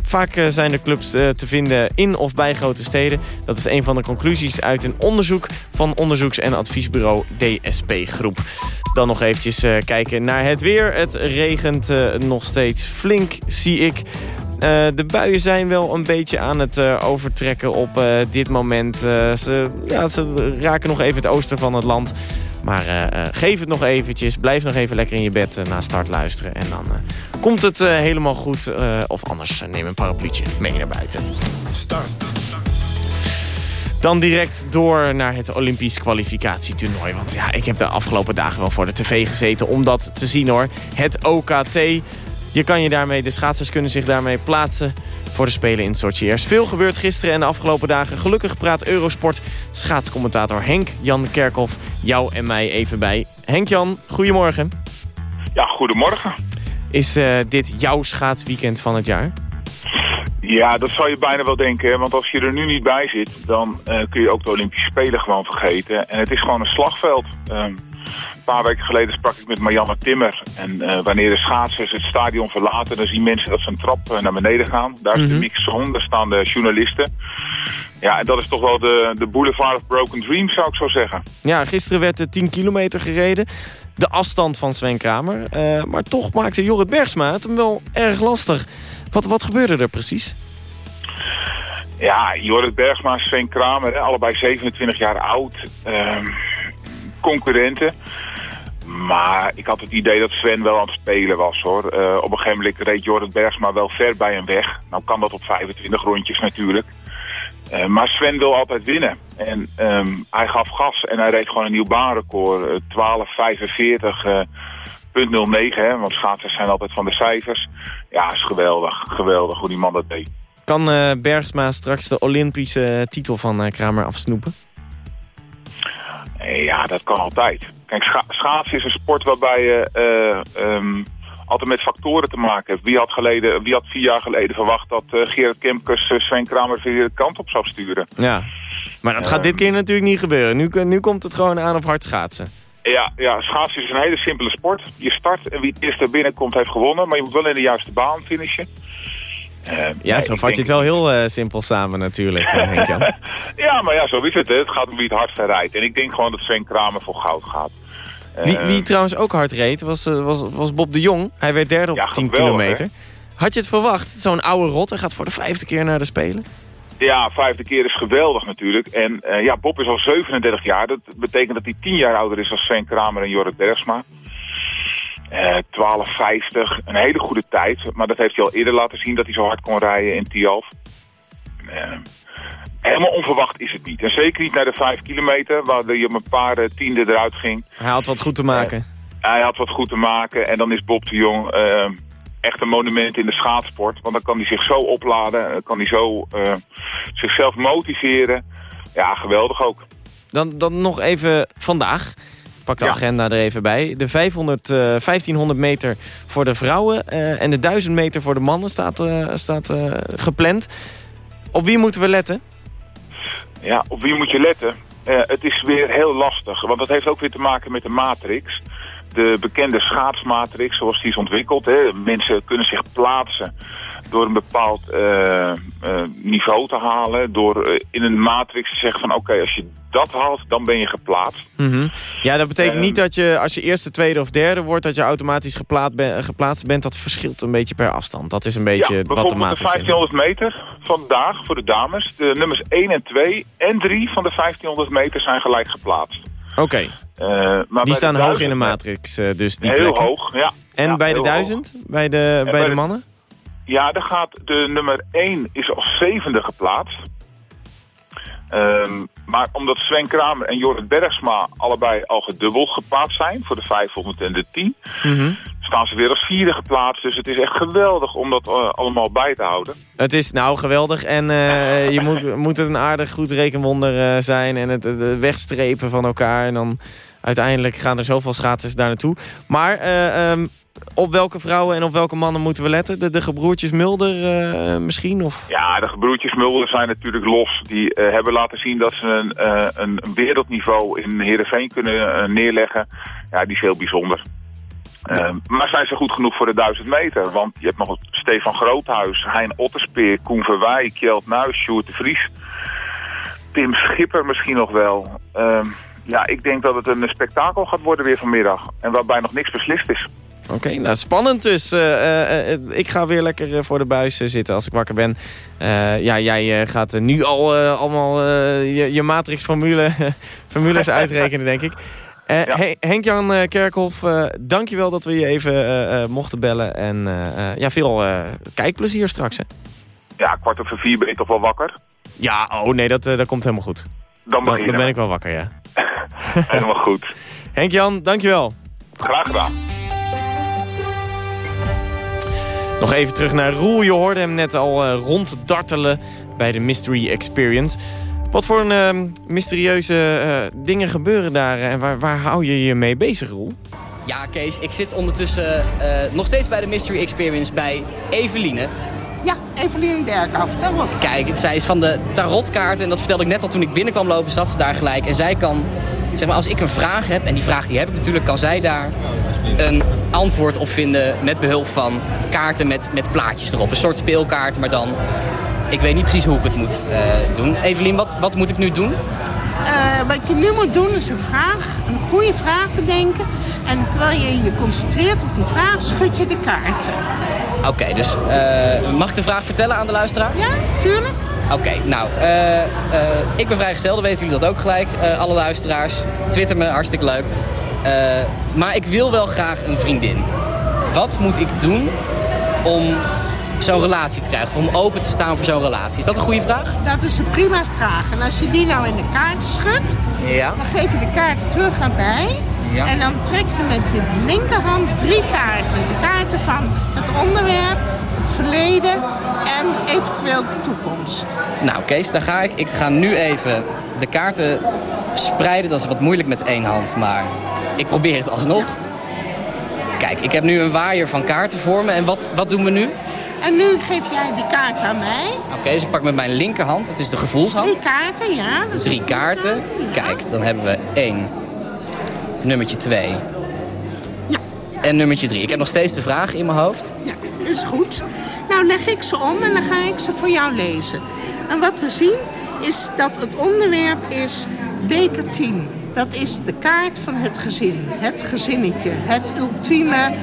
Vaak eh, zijn de clubs eh, te vinden in of bij grote steden. Dat is een van de conclusies uit een onderzoek van onderzoeks- en adviesbureau DSP Groep. Dan nog eventjes eh, kijken naar het weer. Het regent nog steeds flink, zie ik. De buien zijn wel een beetje aan het overtrekken op dit moment. Ze, ja, ze raken nog even het oosten van het land. Maar geef het nog eventjes. Blijf nog even lekker in je bed na start luisteren. En dan komt het eh, helemaal goed. Eh, of anders eh, neem een parapluutje mee naar buiten. Start. Dan direct door naar het Olympisch kwalificatietoernooi. Want ja, ik heb de afgelopen dagen wel voor de tv gezeten om dat te zien hoor. Het OKT. Je kan je daarmee, de schaatsers kunnen zich daarmee plaatsen voor de Spelen in Sochi. Er is veel gebeurd gisteren en de afgelopen dagen. Gelukkig praat Eurosport schaatscommentator Henk-Jan Kerkhoff jou en mij even bij. Henk-Jan, goedemorgen. Ja, goedemorgen. Is eh, dit jouw schaatsweekend van het jaar? Ja, dat zou je bijna wel denken. Want als je er nu niet bij zit, dan eh, kun je ook de Olympische Spelen gewoon vergeten. En het is gewoon een slagveld. Ehm, een paar weken geleden sprak ik met Marianne Timmer. En eh, wanneer de schaatsers het stadion verlaten, dan zien mensen dat ze een trap eh, naar beneden gaan. Daar is de mixzone, daar staan de journalisten. Ja, en dat is toch wel de, de boulevard of broken dreams, zou ik zo zeggen. Ja, gisteren werd de 10 kilometer gereden. De afstand van Sven Kramer. Eh, maar toch maakte Jorrit Bergsma het hem wel erg lastig. Wat, wat gebeurde er precies? Ja, Jorrit Bergsma, Sven Kramer, allebei 27 jaar oud. ehm, concurrenten. Maar ik had het idee dat Sven wel aan het spelen was hoor. Eh, op een gegeven moment reed Jorrit Bergsma wel ver bij hem weg. Nou kan dat op 25 rondjes natuurlijk. Eh, maar Sven wil altijd winnen. En ehm, hij gaf gas en hij reed gewoon een nieuw baanrecord. 12.45, eh, punt 09, hè, want schaatsers zijn altijd van de cijfers. Ja, is geweldig. Geweldig hoe die man dat deed. Kan Bergsma straks de Olympische titel van Kramer afsnoepen? Eh, Ja, dat kan altijd. Kijk, scha schaatsen is een sport waarbij je eh, ehm, altijd met factoren te maken hebt. Wie had, geleden, wie had vier jaar geleden verwacht dat eh, Gerard Kemkes Sven Kramer weer de kant op zou sturen? Ja. Maar dat gaat dit keer natuurlijk niet gebeuren. Nu, nu komt het gewoon aan op hard schaatsen. Ja, ja, schaatsen is een hele simpele sport. Je start en wie het eerste binnenkomt heeft gewonnen. Maar je moet wel in de juiste baan finishen. Eh, Ja, zo vat je het wel heel eh, simpel samen natuurlijk, eh, [LAUGHS] ja, maar ja, zo is het. Hè. Het gaat om wie het hardste rijdt. En ik denk gewoon dat Sven Kramer voor goud gaat. Wie, wie trouwens ook hard reed, was, was, was Bob de Jong. Hij werd derde op Ja, de 10 geweldig, kilometer. Had je het verwacht? Zo'n oude rot, hij gaat voor de vijfde keer naar de Spelen. Ja, vijfde keer is geweldig natuurlijk. En ja, Bob is al 37 jaar. Dat betekent dat hij 10 jaar ouder is dan Sven Kramer en Jorrit Bergsma. Eh 12,50. Een hele goede tijd. Maar dat heeft hij al eerder laten zien dat hij zo hard kon rijden in Tialf. Eh, helemaal onverwacht is het niet. En zeker niet naar de 5 kilometer, waar hij op een paar eh, tienden eruit ging. Hij had wat goed te maken. Hij had wat goed te maken. En dan is Bob de Jong eh, echt een monument in de schaatsport. Want dan kan hij zich zo opladen. eh, Kan hij zo eh, zichzelf motiveren. Ja, geweldig ook. Dan, dan nog even vandaag. Pak de Ja. agenda er even bij. De 500, eh, 1500 meter voor de vrouwen eh, en de 1000 meter voor de mannen staat, eh, staat eh, gepland. Op wie moeten we letten? Ja, op wie moet je letten? Eh, het is weer heel lastig, want dat heeft ook weer te maken met de matrix. De bekende schaatsmatrix, zoals die is ontwikkeld. Hè. Mensen kunnen zich plaatsen door een bepaald eh, eh, niveau te halen. Door eh, in een matrix te zeggen van oké, als je dat haalt, dan ben je geplaatst. Mhm. Ja, dat betekent Ehm. niet dat je als je eerste, tweede of derde wordt... dat je automatisch geplaatst, ben- geplaatst bent. Dat verschilt een beetje per afstand. Dat is een beetje ja, wat de de matrix is. 1500 meter vandaag voor de dames. De nummers 1 en 2 en 3 van de 1500 meter zijn gelijk geplaatst. Oké, Eh, maar bij die staan hoog in de 1000 matrix, eh, dus die Heel plekken. hoog, ja. En Ja, bij de 1000? Bij de, bij bij de de- mannen? Ja, daar gaat de nummer 1 is als zevende geplaatst. Ehm, maar omdat Sven Kramer en Jorrit Bergsma allebei al gedubbeld geplaatst zijn voor de 500 en de 10, staan ze weer als vierde geplaatst. Dus het is echt geweldig om dat eh, allemaal bij te houden. Het is nou geweldig en eh, je moet, [LAUGHS] moet een aardig goed rekenwonder eh, zijn... en het, het wegstrepen van elkaar. En dan uiteindelijk gaan er zoveel schaters daar naartoe. Maar eh, ehm, op welke vrouwen en op welke mannen moeten we letten? De, de gebroertjes Mulder eh, misschien? Of? Ja, de gebroertjes Mulder zijn natuurlijk los. Die eh, hebben laten zien dat ze een, eh, een wereldniveau in Heerenveen kunnen neerleggen. Ja, die is heel bijzonder. Eh, maar zijn ze goed genoeg voor de 1000 meter? Want je hebt nog Stefan Groothuis, Hein Otterspeer, Koen Verwij, Kjeld Nuis, Sjoerd de Vries. Tim Schipper misschien nog wel. Ehm, ja, ik denk dat het een spektakel gaat worden weer vanmiddag. En waarbij nog niks beslist is. Oké, nou spannend dus. Eh, eh, eh, ik ga weer lekker voor de buis zitten als ik wakker ben. Ja, jij gaat nu al allemaal je, je matrix-formule [LAUGHS] formules uitrekenen, denk ik. Hen- Henk-Jan Kerkhoff, dankjewel dat we je even mochten bellen. En ja, veel kijkplezier straks, hè? Ja, kwart over vier ben je toch wel wakker? Ja, oh nee, dat, dat komt helemaal goed. Dan Dan, dan ben ik wel wakker, ja. [LAUGHS] [LAUGHS] Helemaal goed. Henk-Jan, dankjewel. Graag gedaan. Nog even terug naar Roel. Je hoorde hem net al eh, ronddartelen bij de Mystery Experience. Wat voor een, ehm, mysterieuze eh, dingen gebeuren daar eh, en waar, waar hou je je mee bezig, Roel? Ja, Kees, ik zit ondertussen nog steeds bij de Mystery Experience bij Eveline. Ja, Eveline vertel wat. Kijk, zij is van de tarotkaarten en dat vertelde ik net al toen ik binnenkwam lopen, zat ze daar gelijk. En zij kan, zeg maar, als ik een vraag heb, en die vraag die heb ik natuurlijk, kan zij daar een antwoord op vinden met behulp van kaarten met, met plaatjes erop. Een soort speelkaarten, maar dan, ik weet niet precies hoe ik het moet eh, doen. Evelien, wat, wat moet ik nu doen? Eh, wat je nu moet doen is een vraag, een goede vraag bedenken. En terwijl je je concentreert op die vraag, schud je de kaarten. Oké, dus eh, mag ik de vraag vertellen aan de luisteraar? Ja, tuurlijk. Oké, nou, eh, ik ben vrijgesteld, dan weten jullie dat ook gelijk, alle luisteraars. Twitter me, hartstikke leuk. Maar ik wil wel graag een vriendin. Wat moet ik doen om zo'n relatie te krijgen? Of om open te staan voor zo'n relatie? Is dat een goede vraag? Dat is een prima vraag. En als je die nou in de kaart schudt, Ja. dan geef je de kaarten terug aan mij. Ja. En dan trek je met je linkerhand drie kaarten. De kaarten van het onderwerp, het verleden en eventueel de toekomst. Nou, Kees, daar ga ik. Ik ga nu even de kaarten spreiden. Dat is wat moeilijk met één hand, maar ik probeer het alsnog. Kijk, ik heb nu een waaier van kaarten voor me. En wat, wat doen we nu? En nu geef jij die kaart aan mij. Oké, dus ik pak met mijn linkerhand, het is de gevoelshand. Drie kaarten, ja. Drie kaarten. Kijk, dan hebben we één, nummertje twee en nummertje drie. Ik heb nog steeds de vraag in mijn hoofd. Ja, is goed. Nou leg ik ze om en dan ga ik ze voor jou lezen. En wat we zien is dat het onderwerp is beker 10. Dat is de kaart van het gezin. Het gezinnetje. Het ultieme...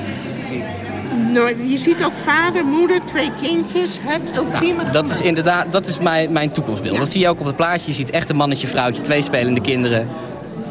Nou, Je ziet ook vader, moeder, twee kindjes. Het ultieme... Dat is inderdaad, dat is mijn, mijn toekomstbeeld. Dat zie je ook op het plaatje. Je ziet echt een mannetje, vrouwtje, twee spelende kinderen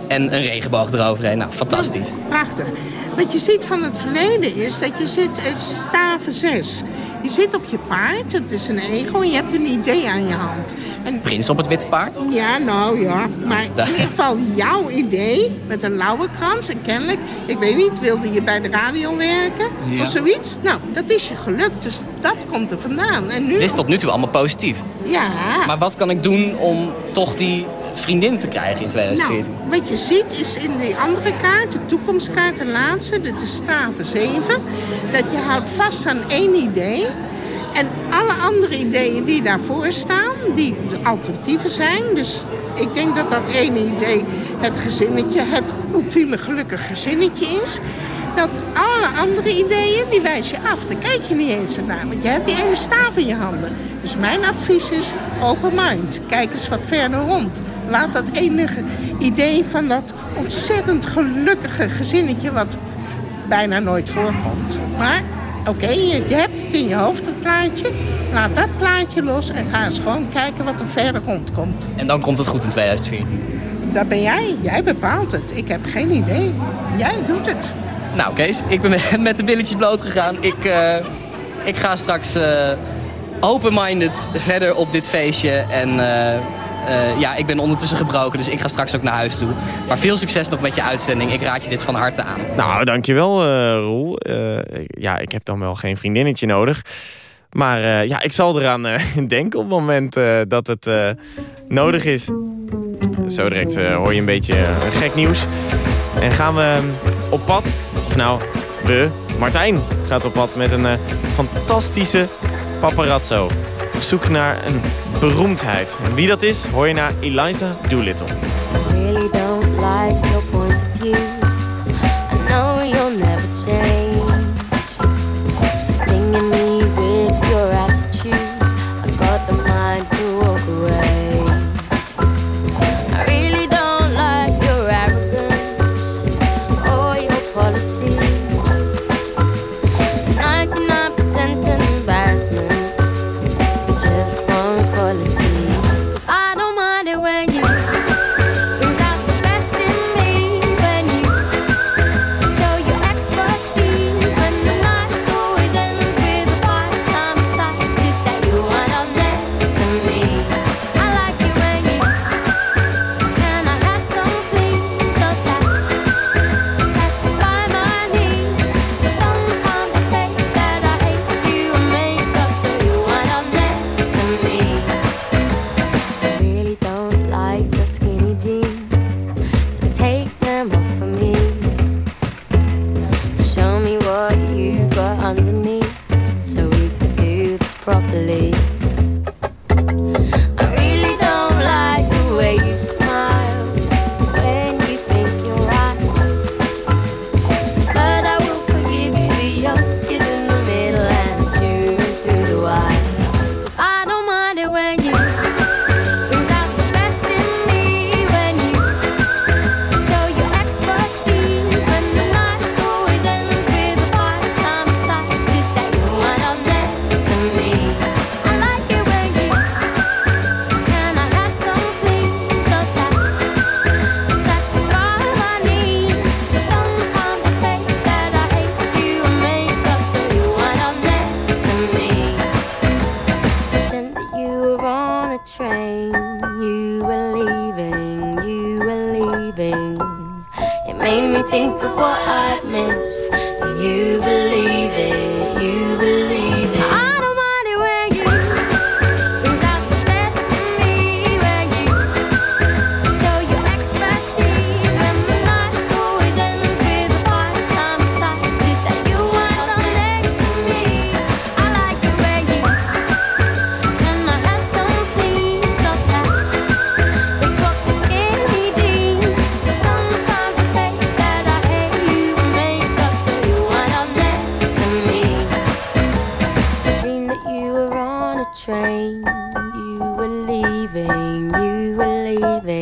en een regenboog eroverheen. Nou, fantastisch. Prachtig. Wat je ziet van het verleden is dat je zit in staven 6. Je zit op je paard, het is een ego en je hebt een idee aan je hand. En Prins op het witte paard. Ja, nou ja. Maar in ieder geval jouw idee met een lauwerkrans. En kennelijk, ik weet niet, wilde je bij de radio werken Ja. of zoiets? Nou, dat is je gelukt. Dus dat komt er vandaan. En nu... Dit is tot nu toe allemaal positief. Ja. Maar wat kan ik doen om toch die vriendin te krijgen in 2014? Nou, wat je ziet is in die andere kaart, de toekomstkaart, de laatste, dit is staven 7, dat je houdt vast aan één idee. En alle andere ideeën die daarvoor staan, die de alternatieven zijn. Dus ik denk dat dat ene idee het gezinnetje, het ultieme gelukkig gezinnetje is. Dat alle andere ideeën, die wijs je af. Daar kijk je niet eens naar, want je hebt die ene staaf in je handen. Dus mijn advies is open mind. Kijk eens wat verder rond. Laat dat enige idee van dat ontzettend gelukkige gezinnetje... wat bijna nooit voorkomt. Maar oké, je, je hebt het in je hoofd, het plaatje. Laat dat plaatje los en ga eens gewoon kijken wat er verder rondkomt. En dan komt het goed in 2014. Daar ben jij. Jij bepaalt het. Ik heb geen idee. Jij doet het. Nou, Kees, ik ben met- de billetjes bloot gegaan. Ik, eh, ik ga straks eh, open-minded verder op dit feestje. En eh, eh, ja, ik ben ondertussen gebroken, dus ik ga straks ook naar huis toe. Maar veel succes nog met je uitzending. Ik raad je dit van harte aan. Nou, dankjewel uh, Roel. Uh, ja, ik heb dan wel geen vriendinnetje nodig. Maar ja, ik zal eraan [LAUGHS] denken op het moment dat het nodig is. Zo direct hoor je een beetje gek nieuws. En gaan we op pad. Nou, we. Martijn gaat op pad met een fantastische paparazzo. Zoek naar een beroemdheid. En wie dat is, hoor je naar Eliza Doolittle. Really don't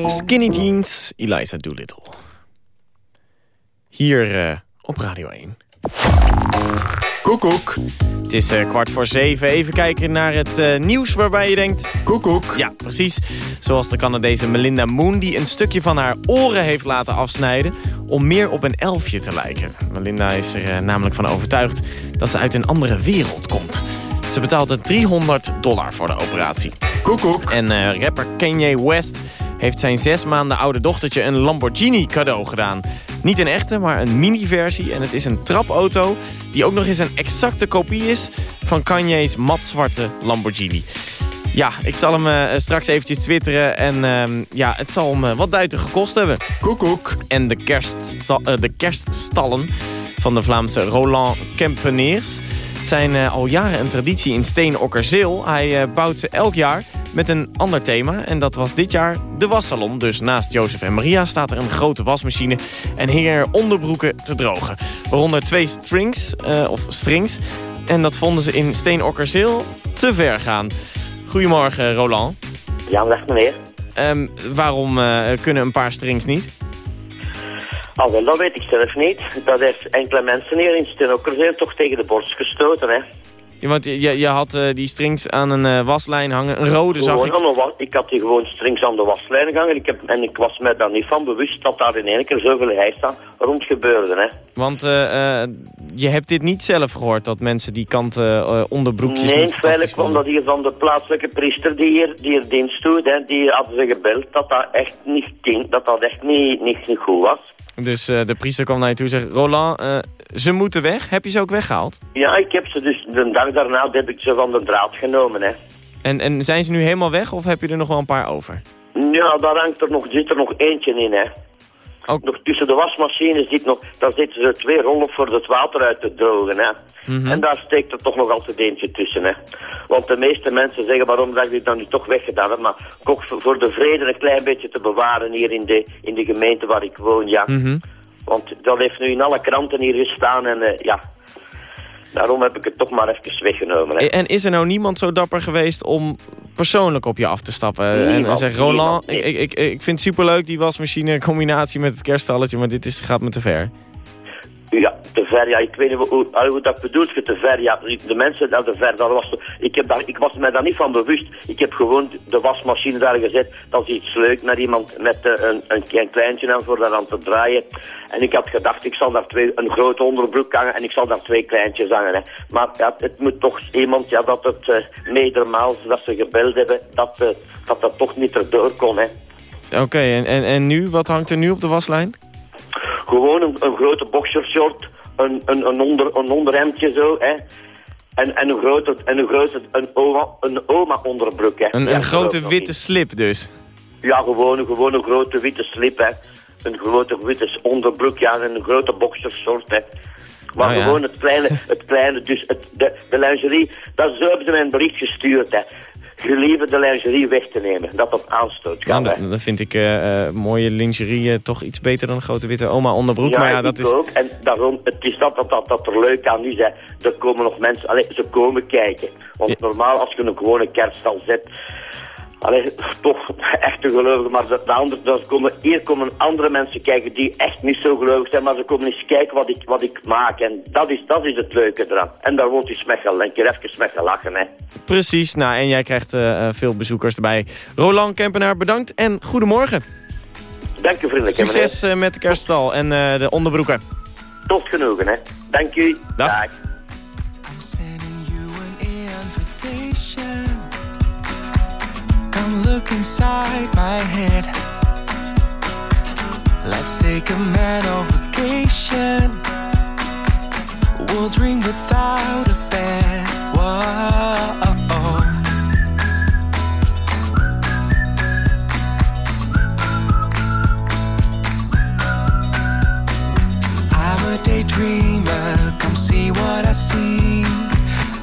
Skinny Jeans, Eliza Doolittle. Hier eh, op Radio 1. Koekoek. Het is eh, kwart voor zeven. Even kijken naar het eh, nieuws waarbij je denkt... Koekoek. Ja, precies. Zoals de Canadese Melinda Moon... die een stukje van haar oren heeft laten afsnijden... om meer op een elfje te lijken. Melinda is er namelijk van overtuigd dat ze uit een andere wereld komt. Ze betaalde 300 dollar voor de operatie. Koekoek. En eh, rapper Kanye West heeft zijn zes maanden oude dochtertje een Lamborghini cadeau gedaan. Niet een echte, maar een mini-versie. En het is een trapauto die ook nog eens een exacte kopie is... van Kanye's matzwarte Lamborghini. Ja, ik zal hem eh, straks eventjes twitteren. En ehm, ja, het zal hem eh, wat duiten gekost hebben. Koekoek. En de, kerststa eh, de kerststallen van de Vlaamse Roland Kempeneers... zijn al jaren een traditie in Steenokkerzeel. Hij bouwt ze elk jaar met een ander thema. En dat was dit jaar de wassalon. Dus naast Jozef en Maria staat er een grote wasmachine... en hingen er onderbroeken te drogen. Waaronder twee strings, eh, of strings. En dat vonden ze in Steenokkerzeel te ver gaan. Goedemorgen, Roland. Ja, dag meneer. Ehm, waarom eh, kunnen een paar strings niet? Wel, dat weet ik zelf niet. Dat heeft enkele mensen hier in Steenokkerzeel toch tegen de borst gestoten, hè. Want je, je had eh, die strings aan een eh, waslijn hangen. Een rode zag Gewoon ik. aan was- ik had die gewoon strings aan de waslijn gehangen. Ik heb, en ik was me daar niet van bewust dat daar in één keer zoveel hijsa rond gebeurde. Hè. Want eh, je hebt dit niet zelf gehoord, dat mensen die kanten onderbroekjes Nee, feitelijk kwam dat hier van de plaatselijke priester die hier, die hier dienst doet. Hè, die hadden ze gebeld dat dat echt niet ging, dat dat echt niet, niet, niet goed was. Dus de priester kwam naar je toe en zegt... Roland, ze moeten weg. Heb je ze ook weggehaald? Ja, ik heb ze dus de dag daarna heb ik ze van de draad genomen. Hè. En, en zijn ze nu helemaal weg of heb je er nog wel een paar over? Ja, daar hangt er nog, zit er nog eentje in, hè. Ook... Nog tussen de wasmachines zit nog, daar zitten er twee rollen voor het water uit te drogen, hè. Mhm. En daar steekt er toch nog altijd eentje tussen, hè. Want de meeste mensen zeggen waarom dat ik dit dan nu toch weggedaan heb, maar ook voor voor de vrede een klein beetje te bewaren hier in de, in de gemeente waar ik woon, ja. Mhm. Want dat heeft nu in alle kranten hier gestaan en eh, ja, daarom heb ik het toch maar even weggenomen, hè. En is er nou niemand zo dapper geweest om persoonlijk op je af te stappen? en, en Niemand, zegt, Roland, niemand, ik, ik, ik vind het superleuk die wasmachine in combinatie met het kerststalletje, maar dit is, gaat me te ver. Ja, te ver, ja, ik weet niet hoe, dat bedoelt te ver, ja, de mensen naar te ver, dat was, ik, heb daar, ik was me daar niet van bewust, ik heb gewoon de wasmachine daar gezet, dat is iets leuk, met iemand met eh, een, een, kleintje aan voor daar aan te draaien, en ik had gedacht, ik zal daar twee, een grote onderbroek hangen en ik zal daar twee kleintjes hangen, hè. maar ja, het moet toch iemand, ja, dat het uh, meermaals dat ze gebeld hebben, dat, uh, dat dat toch niet erdoor kon. Oké, en, en, en nu? Wat hangt er nu op de waslijn? Gewoon een, een grote boxershort, een, een, een, onder, een onderhemdje zo, hè. En, en een grote, en een grote, een oma, een oma onderbroek, hè. Een, Ja, een grote witte slip dus. Ja, gewoon, een- gewoon een grote witte slip, hè. Een grote witte onderbroek, ja, en een grote boxershort, hè. Maar ja. gewoon het kleine, het kleine, dus het, de, de lingerie, dat zo hebben ze mij een bericht gestuurd, hè. Gelieve de lingerie weg te nemen, dat dat aanstoot Nou, gaat, hè. dan, vind ik eh, eh, mooie lingerie eh, toch iets beter dan een grote witte oma onderbroek. maar ja, dat ik is... ook. En daarom, het is dat, dat, dat, dat er leuk aan is. Hè. Er komen nog mensen, allee, ze komen kijken. Want normaal, als je een gewone kerststal zet... Allee, toch echt te gelovigen, maar de andere, daar komen, hier komen andere mensen kijken die echt niet zo gelovig zijn, maar ze komen eens kijken wat ik, wat ik maak. En dat is, dat is het leuke eraan. En daar wordt eens mee gel- een keer even mee gelachen, hè. Precies, nou, en jij krijgt eh, eh, veel bezoekers erbij. Roland Kempenaar, bedankt en goedemorgen. Dank u vriendelijk. Succes eh, met de kerststal en de onderbroeken. Tot genoegen, hè. Dank u. Dag. Look inside my head. Let's take a mental vacation. We'll dream without a bed. Whoa. I'm a daydreamer, come see what I see.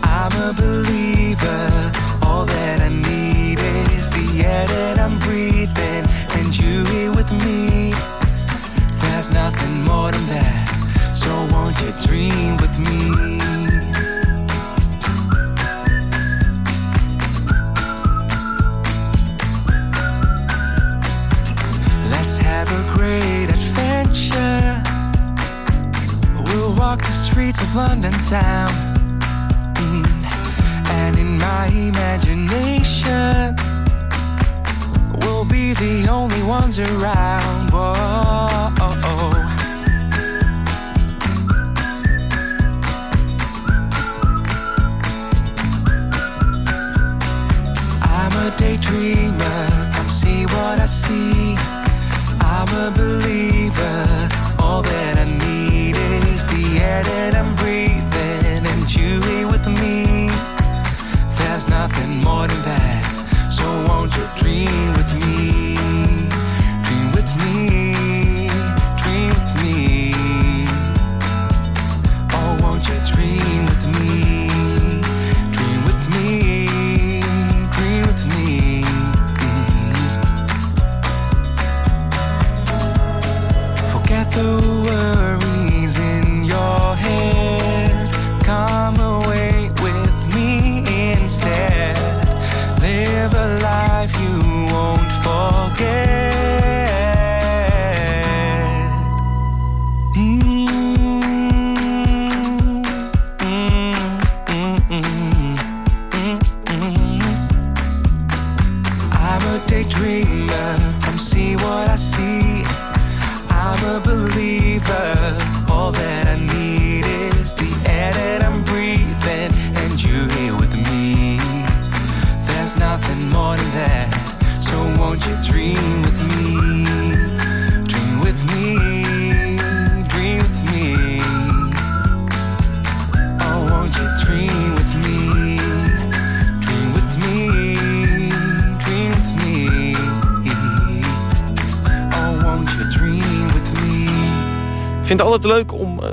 I'm a believer, all that I need the air that I'm breathing, and you here with me. There's nothing more than that, so won't you dream with me? Let's have a great adventure. We'll walk the streets of London town. Mm. And in my imagination, we'll be the only ones around. Whoa. I'm a daydreamer, come see what I see. I'm a believer, all that I need is the air that I'm breathing,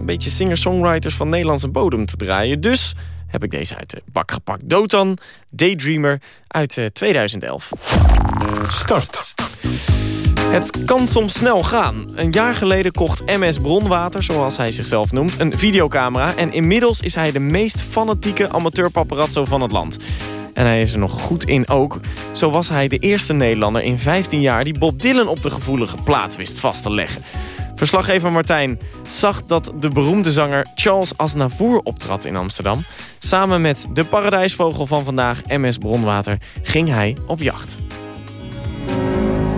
een beetje singer-songwriters van Nederlandse bodem te draaien. Dus heb ik deze uit de bak gepakt. Dotan, Daydreamer uit eh, 2011. Start. Het kan soms snel gaan. Een jaar geleden kocht MS Bronwater, zoals hij zichzelf noemt, een videocamera. En inmiddels is hij de meest fanatieke amateur-paparazzo van het land. En hij is er nog goed in ook. Zo was hij de eerste Nederlander in 15 jaar... die Bob Dylan op de gevoelige plaats wist vast te leggen. Verslaggever Martijn zag dat de beroemde zanger Charles Aznavour optrad in Amsterdam. Samen met de paradijsvogel van vandaag, MS Bronwater, ging hij op jacht.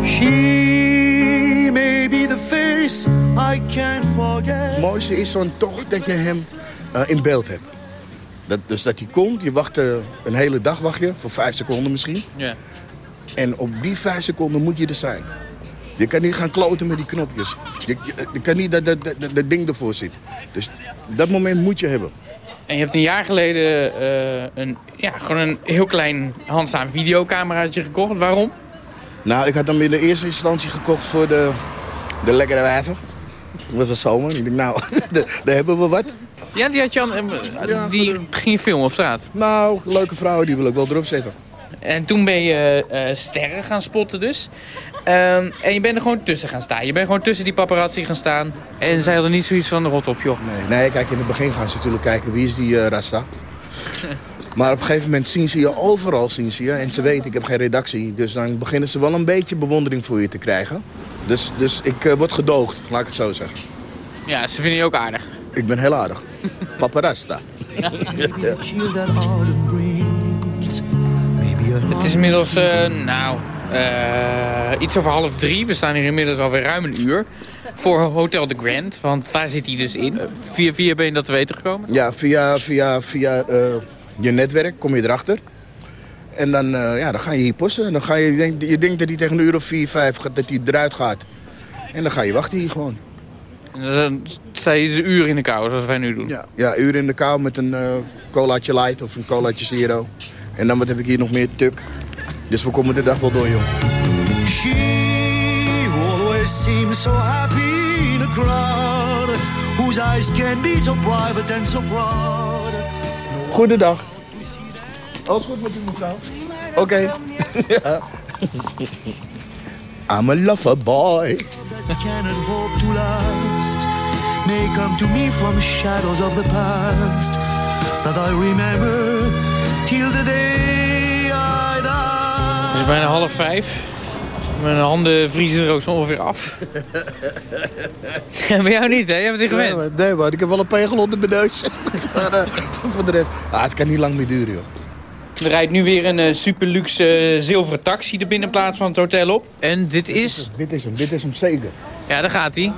She may be the face I can't forget. Het mooiste is dan toch dat je hem eh, in beeld hebt. Dat, dus dat hij komt, je wacht eh, een hele dag wacht je, voor vijf seconden misschien. Ja. En op die vijf seconden moet je er zijn. Je kan niet gaan kloten met die knopjes. Je, je, je kan niet dat dat, dat, ding ervoor zit. Dus dat moment moet je hebben. En je hebt een jaar geleden eh, een, ja, gewoon een heel klein handzaam videocameraatje gekocht. Waarom? Nou, ik had hem in de eerste instantie gekocht voor de, de lekkere wijven. Dat was zomer. Ik nou, [LAUGHS] daar hebben we wat. Ja, die had je aan, eh, die ging filmen op straat. Nou, leuke vrouwen, die wil ik wel erop zetten. En toen ben je eh, sterren gaan spotten dus. Ehm, en je bent er gewoon tussen gaan staan. Je bent gewoon tussen die paparazzi gaan staan. En zij hadden niet zoiets van rot op, joh. Nee, kijk, in het begin gaan ze natuurlijk kijken wie is die eh, Rasta. [LAUGHS] Maar op een gegeven moment zien ze je overal, zien ze je. En ze weten, ik heb geen redactie. Dus dan beginnen ze wel een beetje bewondering voor je te krijgen. Dus, dus ik eh, word gedoogd, laat ik het zo zeggen. Ja, ze vinden je ook aardig. Ik ben heel aardig. [LAUGHS] Papa Rasta. [LAUGHS] Ja. Het is inmiddels, eh, nou, eh, iets over half drie. We staan hier inmiddels alweer ruim een uur. Voor Hotel de Grand, want daar zit hij dus in. Via, via ben je dat te weten gekomen? Ja, via, via, via eh, je netwerk kom je erachter. En dan, eh, ja, dan ga je hier posten. En dan ga je, je, denkt, je denkt dat hij tegen een uur of vier, vijf gaat, dat hij eruit gaat. En dan ga je wachten hier gewoon. En dan sta je dus een uur in de kou, zoals wij nu doen. Ja, ja uur in de kou met een eh colaatje light of een colaatje zero. En dan wat heb ik hier nog meer? Tuk. Dus we komen de dag wel door, joh. She always seems so happy in a crowd whose eyes can be so private and so proud. Goedendag. Alles goed met u, mevrouw? Oké. [LAUGHS] ja. I'm a lover boy. that cannot hope to last may come to me from shadows of the past that I remember till the day is bijna half vijf. Mijn handen vriezen er ook zo ongeveer af. [LAUGHS] Bij jou niet, hè? Jij bent niet gewend. Nee, maar, nee, ik heb wel een pegel onder mijn neus. [LAUGHS] maar eh, voor de rest, ah, het kan niet lang meer duren, joh. Er rijdt nu weer een eh, super luxe eh, zilveren taxi de binnenplaats van het hotel op. En dit is... Dit is hem, dit is hem zeker. Ja, daar gaat hij.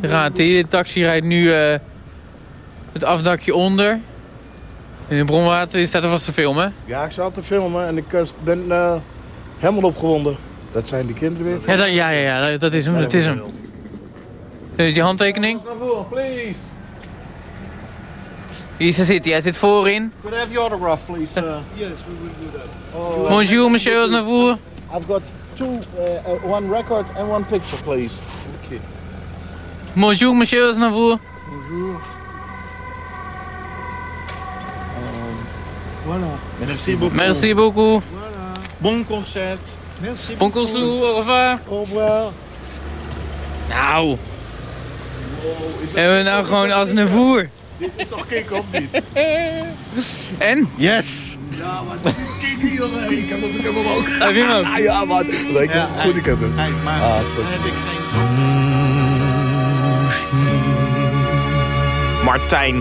Daar gaat hij. De taxi rijdt nu eh, het afdakje onder. In de bronwater staat er vast te filmen. Ja, ik zat te filmen en ik ben eh, helemaal opgewonden. Dat zijn die kinderen weer. Ja, dat, ja, ja, ja, dat is hem. Dat is hem. Die handtekening. please. Hier zit hij. Hij zit voorin. Could I have your autograph, please? Uh, yes, we will do that. Bonjour, monsieur Aznavour. I've got two, uh, one record and one picture, please. Okay. Bonjour, monsieur Aznavour. Bonjour. Voilà. Merci beaucoup. Merci beaucoup. Bon concert. Merci Bon concert, au revoir. Au revoir. Nou. Hebben we nou gewoon Aznavour? Dit is toch kicken of niet? [LAUGHS] En? Yes. Ja, maar dit is kicken, jongen. Ik heb hem, ik heb hem ook. Heb je hem ook? [LAUGHS] Ja, man. Weet je hoe goed ik heb hem? maar Ah, goed. heb ik geen... Martijn,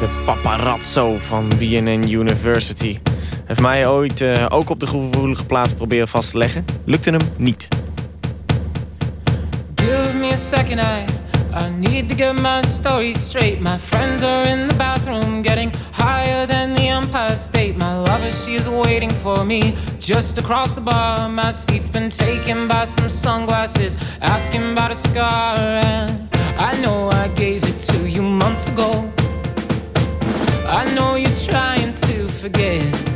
de paparazzo van BNN University. Heeft mij ooit eh, ook op de gevoelige plaats proberen vast te leggen. Lukte hem niet. Give me a second, I I need to get my story straight. My friends are in the bathroom, getting higher than the Empire State. My lover, she is waiting for me just across the bar. My seat's been taken by some sunglasses, asking about a scar. And I know I gave it to you months ago. I know you're trying to forget.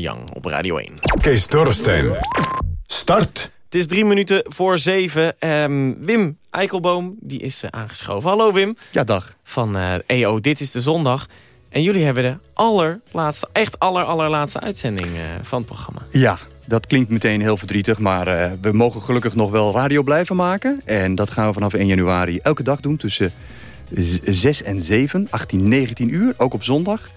Young op Radio 1. Kees Dorrestein. Start. Het is drie minuten voor zeven. Ehm, Wim Eikelboom, die is eh, aangeschoven. Hallo Wim. Ja, dag. Van eh EO, dit is de zondag. En jullie hebben de allerlaatste, echt aller, allerlaatste uitzending eh, van het programma. Ja, dat klinkt meteen heel verdrietig, maar eh, we mogen gelukkig nog wel radio blijven maken. En dat gaan we vanaf 1 januari elke dag doen tussen z- 6 en 7, 18, 19 uur, ook op zondag.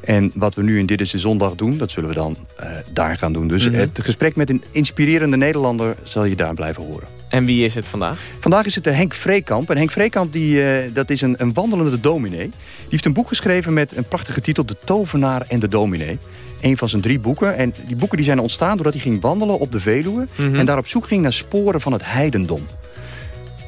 En wat we nu in Dit is de Zondag doen, dat zullen we dan eh, daar gaan doen. Dus Mhm. het gesprek met een inspirerende Nederlander zal je daar blijven horen. En wie is het vandaag? Vandaag is het de Henk Vreekamp. En Henk Vreekamp die, eh, dat is een, een wandelende dominee. Die heeft een boek geschreven met een prachtige titel... De Tovenaar en de Dominee. Een van zijn drie boeken. En die boeken die zijn ontstaan doordat hij ging wandelen op de Veluwe... Mhm. en daar op zoek ging naar sporen van het heidendom.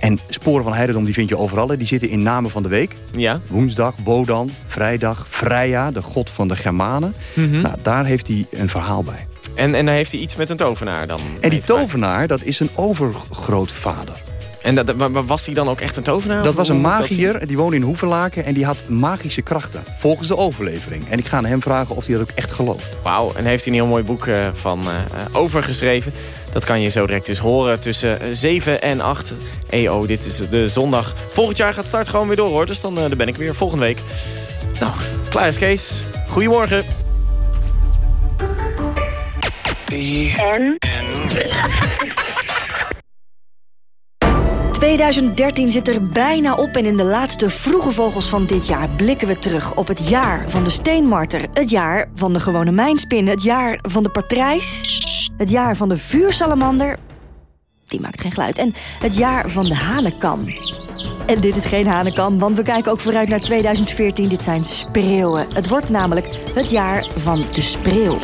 En sporen van heidendom die vind je overal. hè. Die zitten in namen van de week. Ja. Woensdag, Wodan, vrijdag, Freya, de god van de Germanen. Mhm. Nou, daar heeft hij een verhaal bij. En, en daar heeft hij iets met een tovenaar dan? En die tovenaar, dat is een overgrootvader. En dat, maar was hij dan ook echt een tovenaar? Dat was een magier, die woonde in Hoevelaken en die had magische krachten. Volgens de overlevering. En ik ga aan hem vragen of hij dat ook echt gelooft. Wauw, en heeft hij een heel mooi boek eh, van eh, eh, overgeschreven. Dat kan je zo direct dus horen tussen eh, 7 en 8. EO, dit is de zondag. Volgend jaar gaat start gewoon weer door hoor. Dus dan, eh, dan ben ik weer volgende week. Nou, klaar is Kees. Goedemorgen. En? 2013 zit er bijna op en in de laatste vroege vogels van dit jaar blikken we terug op het jaar van de steenmarter, het jaar van de gewone mijnspin, het jaar van de patrijs, het jaar van de vuursalamander, die maakt geen geluid, en het jaar van de hanekam. En dit is geen hanekam, want we kijken ook vooruit naar 2014. Dit zijn spreeuwen. Het wordt namelijk het jaar van de spreeuw.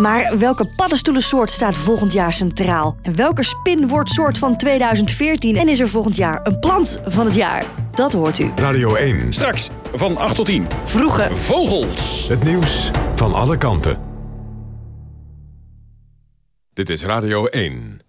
Maar welke paddenstoelensoort staat volgend jaar centraal? En welke spinwoordsoort van 2014? En is er volgend jaar een plant van het jaar? Dat hoort u. Radio 1. Straks van 8 tot 10. Vroege Vogels. Het nieuws van alle kanten. Dit is Radio 1.